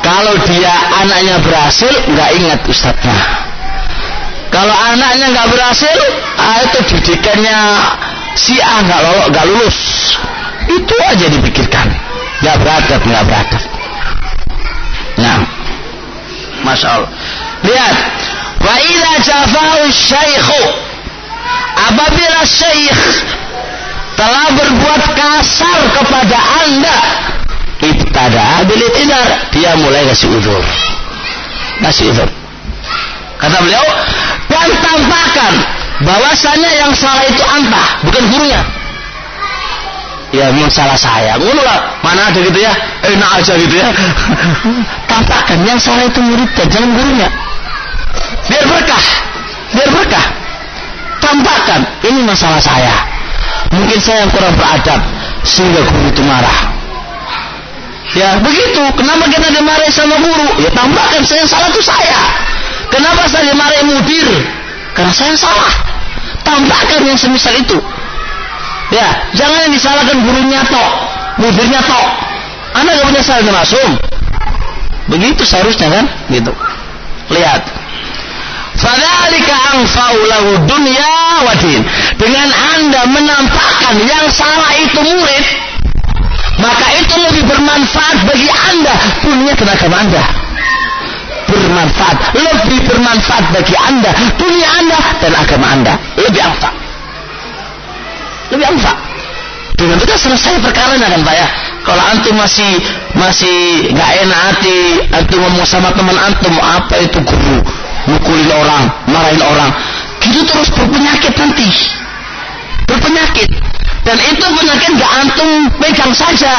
Kalau dia anaknya berhasil, nggak ingat ustadznya. Kalau anaknya nggak berhasil, ah, itu didikannya si A nggak lulus, nggak lulus. Itu aja dipikirkan. Nggak beradab, nggak beradab. Nah, masya Allah. Lihat, Wa idza jafa'u syaikhu apabila syekh telah berbuat kasar kepada anda ibtada bil tidak dia mulai kasih uzur kasih uzur kata beliau dan tampakkan bahwasanya yang salah itu anta bukan gurunya ya memang salah saya ngono lah mana ada gitu ya enak aja gitu ya tampakkan yang salah itu muridnya jangan gurunya biar berkah biar berkah tampakkan ini masalah saya mungkin saya yang kurang beradab sehingga guru itu marah Ya begitu. Kenapa kita dimarahi sama guru? Ya tambahkan saya yang salah itu saya. Kenapa saya dimarahi mudir? Karena saya salah. Tambahkan yang semisal itu. Ya, jangan yang disalahkan gurunya tok, mudirnya tok. Anda gak punya salah masuk. Begitu seharusnya kan? Gitu. Lihat. Fadhalika anfa'u lahu dunya wa din. Dengan Anda menampakkan yang salah itu murid, maka itu lebih bermanfaat bagi anda dunia dan agama anda bermanfaat lebih bermanfaat bagi anda dunia anda dan agama anda. Lebih amfa lebih amfa dengan kita selesai perkara kan pak ya? Kalau antum masih masih nggak enak hati antum ngomong sama teman antum apa itu guru? Mukulin orang marahin orang. Gitu terus berpenyakit nanti. Berpenyakit dan itu penyakit gak antum pegang saja.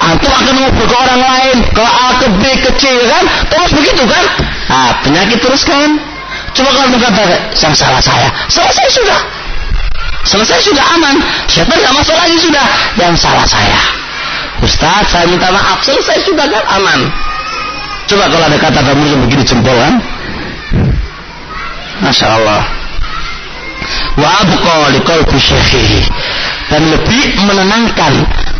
Antum akan ngobrol ke orang lain. Ke A ke B ke C kan? Terus begitu kan? Ah penyakit terus kan? Coba kalau berkata yang salah saya. Selesai sudah. Selesai sudah aman. Siapa nggak masuk lagi sudah? Yang salah saya. Ustaz saya minta maaf. Selesai sudah kan? Aman. Coba kalau ada kata kamu begini jempol kan? Masya Allah. Wa abqa liqalbi syekhihi dan lebih menenangkan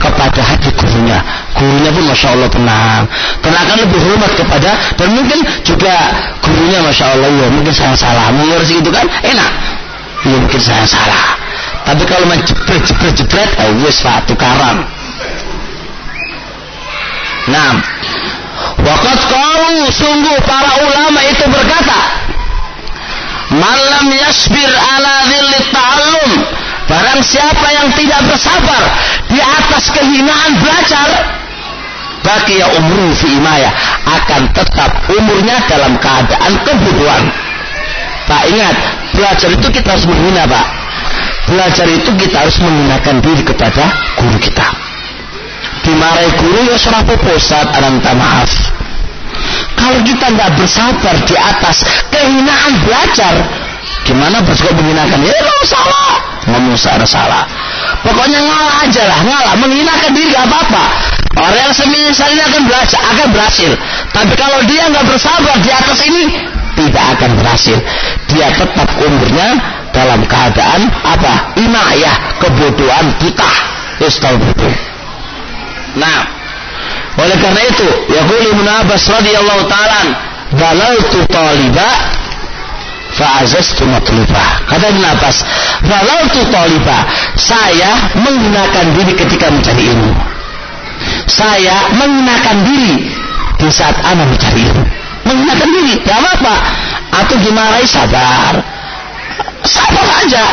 kepada hati gurunya. Gurunya pun masya Allah tenang. Dan akan lebih hormat kepada dan mungkin juga gurunya masya Allah ya mungkin saya salah. Mengurus itu kan enak. Ya mungkin saya salah. Tapi kalau main jepret jepret jepret oh wis pak tukaran. Nah Wakat kau sungguh para ulama itu berkata Malam yasbir ala dhillit ta'allum. Barang siapa yang tidak bersabar di atas kehinaan belajar, bagi ya umru fi imaya akan tetap umurnya dalam keadaan kebutuhan. Pak ingat, belajar itu kita harus menghina Pak. Belajar itu kita harus menggunakan diri kepada guru kita. Dimarahi guru ya surah saat ananta maaf kalau kita nggak bersabar di atas kehinaan belajar, gimana bersikap menghinakan? Ya salah, ngomong salah salah. Pokoknya ngalah aja lah, ngalah, menghinakan diri gak apa-apa. Orang yang semisal ini akan belajar, akan berhasil. Tapi kalau dia nggak bersabar di atas ini, tidak akan berhasil. Dia tetap umurnya dalam keadaan apa? Inayah, kebodohan kita. Betul. Nah, oleh karena itu, Yaqul Ibn Abbas radhiyallahu taala, "Dalaltu taliba fa'azaztu matluba." Kata Ibn Abbas, "Dalaltu taliba." Saya menggunakan diri ketika mencari ilmu. Saya menggunakan diri di saat anak mencari ilmu. Menggunakan diri, ya apa? Atau dimarahi sabar. Sabar aja.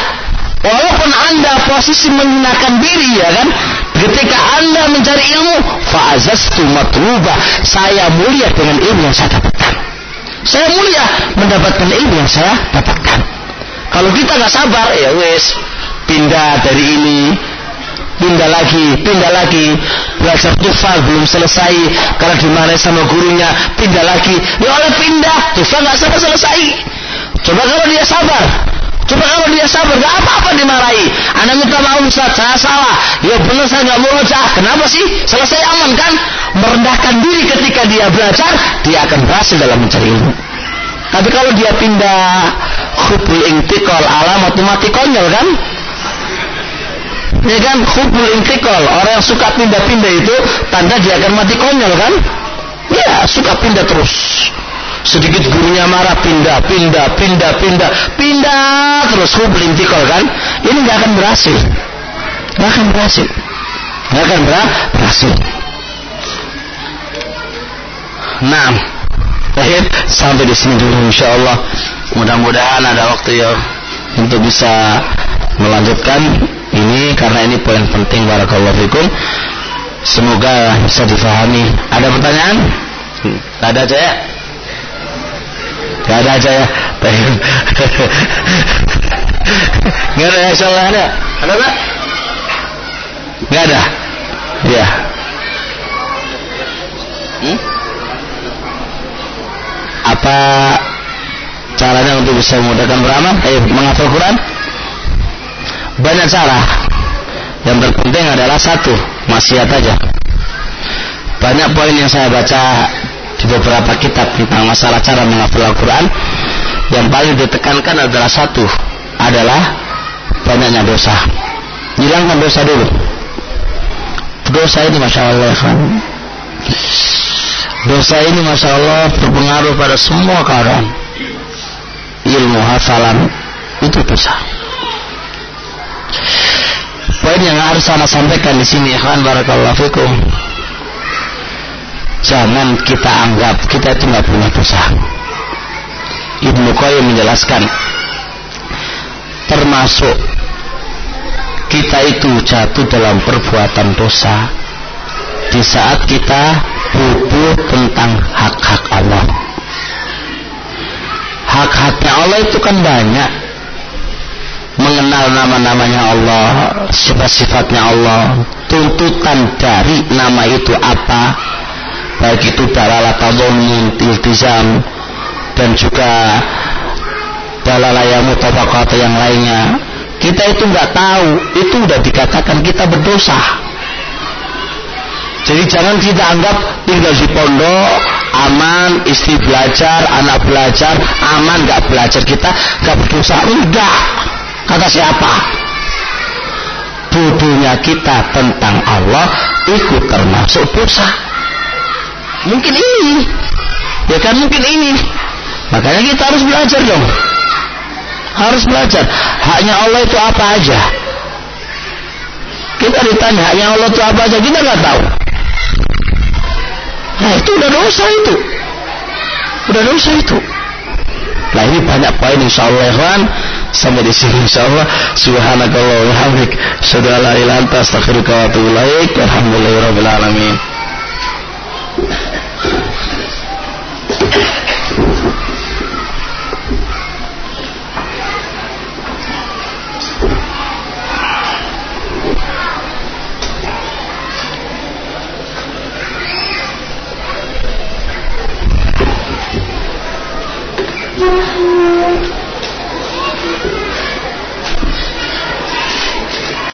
Walaupun anda posisi menggunakan diri ya kan, Ketika anda mencari ilmu, fa'azastu matluba. Saya mulia dengan ilmu yang saya dapatkan. Saya mulia mendapatkan ilmu yang saya dapatkan. Kalau kita nggak sabar, ya wes pindah dari ini, pindah lagi, pindah lagi, belajar tufal belum selesai, karena dimarahi sama gurunya, pindah lagi, ya oleh pindah, tufal nggak sampai selesai. Coba kalau dia sabar, Coba kalau dia sabar, gak apa-apa dimarahi. Anda minta maaf saya salah. Ya benar saya gak mau. Kenapa sih? Selesai aman kan? Merendahkan diri ketika dia belajar, dia akan berhasil dalam mencari ilmu. Tapi kalau dia pindah hubul intikol alamat mati konyol kan? Ya kan? Hubul intikol. Orang yang suka pindah-pindah itu tanda dia akan mati konyol kan? Ya, suka pindah terus sedikit gurunya marah pindah pindah pindah pindah pindah terus hubling tikol kan ini nggak akan berhasil nggak akan berhasil nggak akan ber berhasil nah Baik, sampai di sini dulu insya Allah. Mudah-mudahan ada waktu ya untuk bisa melanjutkan ini karena ini poin penting barakallahu fikum. Semoga bisa difahami. Ada pertanyaan? Tidak ada aja ya? Tidak ada aja ya? Baik. Nggak ada ya insyaallah ada. Ada enggak? Nggak ada. Ya. Hmm? Apa caranya untuk bisa memudahkan beramal? Ayo menghafal Quran. Banyak cara. Yang terpenting adalah satu, maksiat aja. Banyak poin yang saya baca di beberapa kitab tentang masalah cara menghafal Al-Quran. Yang paling ditekankan adalah satu, adalah banyaknya dosa. Hilangkan dosa dulu. Dosa ini Masya Allah kan. Dosa ini Masya Allah berpengaruh pada semua keadaan. Ilmu hafalan itu dosa. Poin yang harus saya sampaikan di sini, kan barakallahu fikum. Jangan kita anggap kita itu nggak punya dosa. Ibnu Qayyim menjelaskan termasuk kita itu jatuh dalam perbuatan dosa di saat kita butuh tentang hak-hak Allah. Hak-haknya Allah itu kan banyak. Mengenal nama-namanya Allah, sifat-sifatnya Allah, tuntutan dari nama itu apa, baik itu dalalah tadammun, iltizam, dan juga dalalayamu tabaqat yang lainnya kita itu nggak tahu itu udah dikatakan kita berdosa jadi jangan kita anggap tinggal di pondok aman istri belajar anak belajar aman nggak belajar kita nggak berdosa. Enggak. Kata siapa? Bodohnya kita tentang Allah ikut termasuk dosa. Mungkin ini. Ya kan mungkin ini. Makanya kita harus belajar dong. Harus belajar. Haknya Allah itu apa aja? Kita ditanya haknya Allah itu apa aja, kita nggak tahu. Nah itu udah dosa itu. Udah dosa itu. Nah ini banyak poin insya Allah kan sampai di sini insya Allah. Subhanakallah wa hamdik. Saudara la ilaha illa astaghfiruka wa alamin.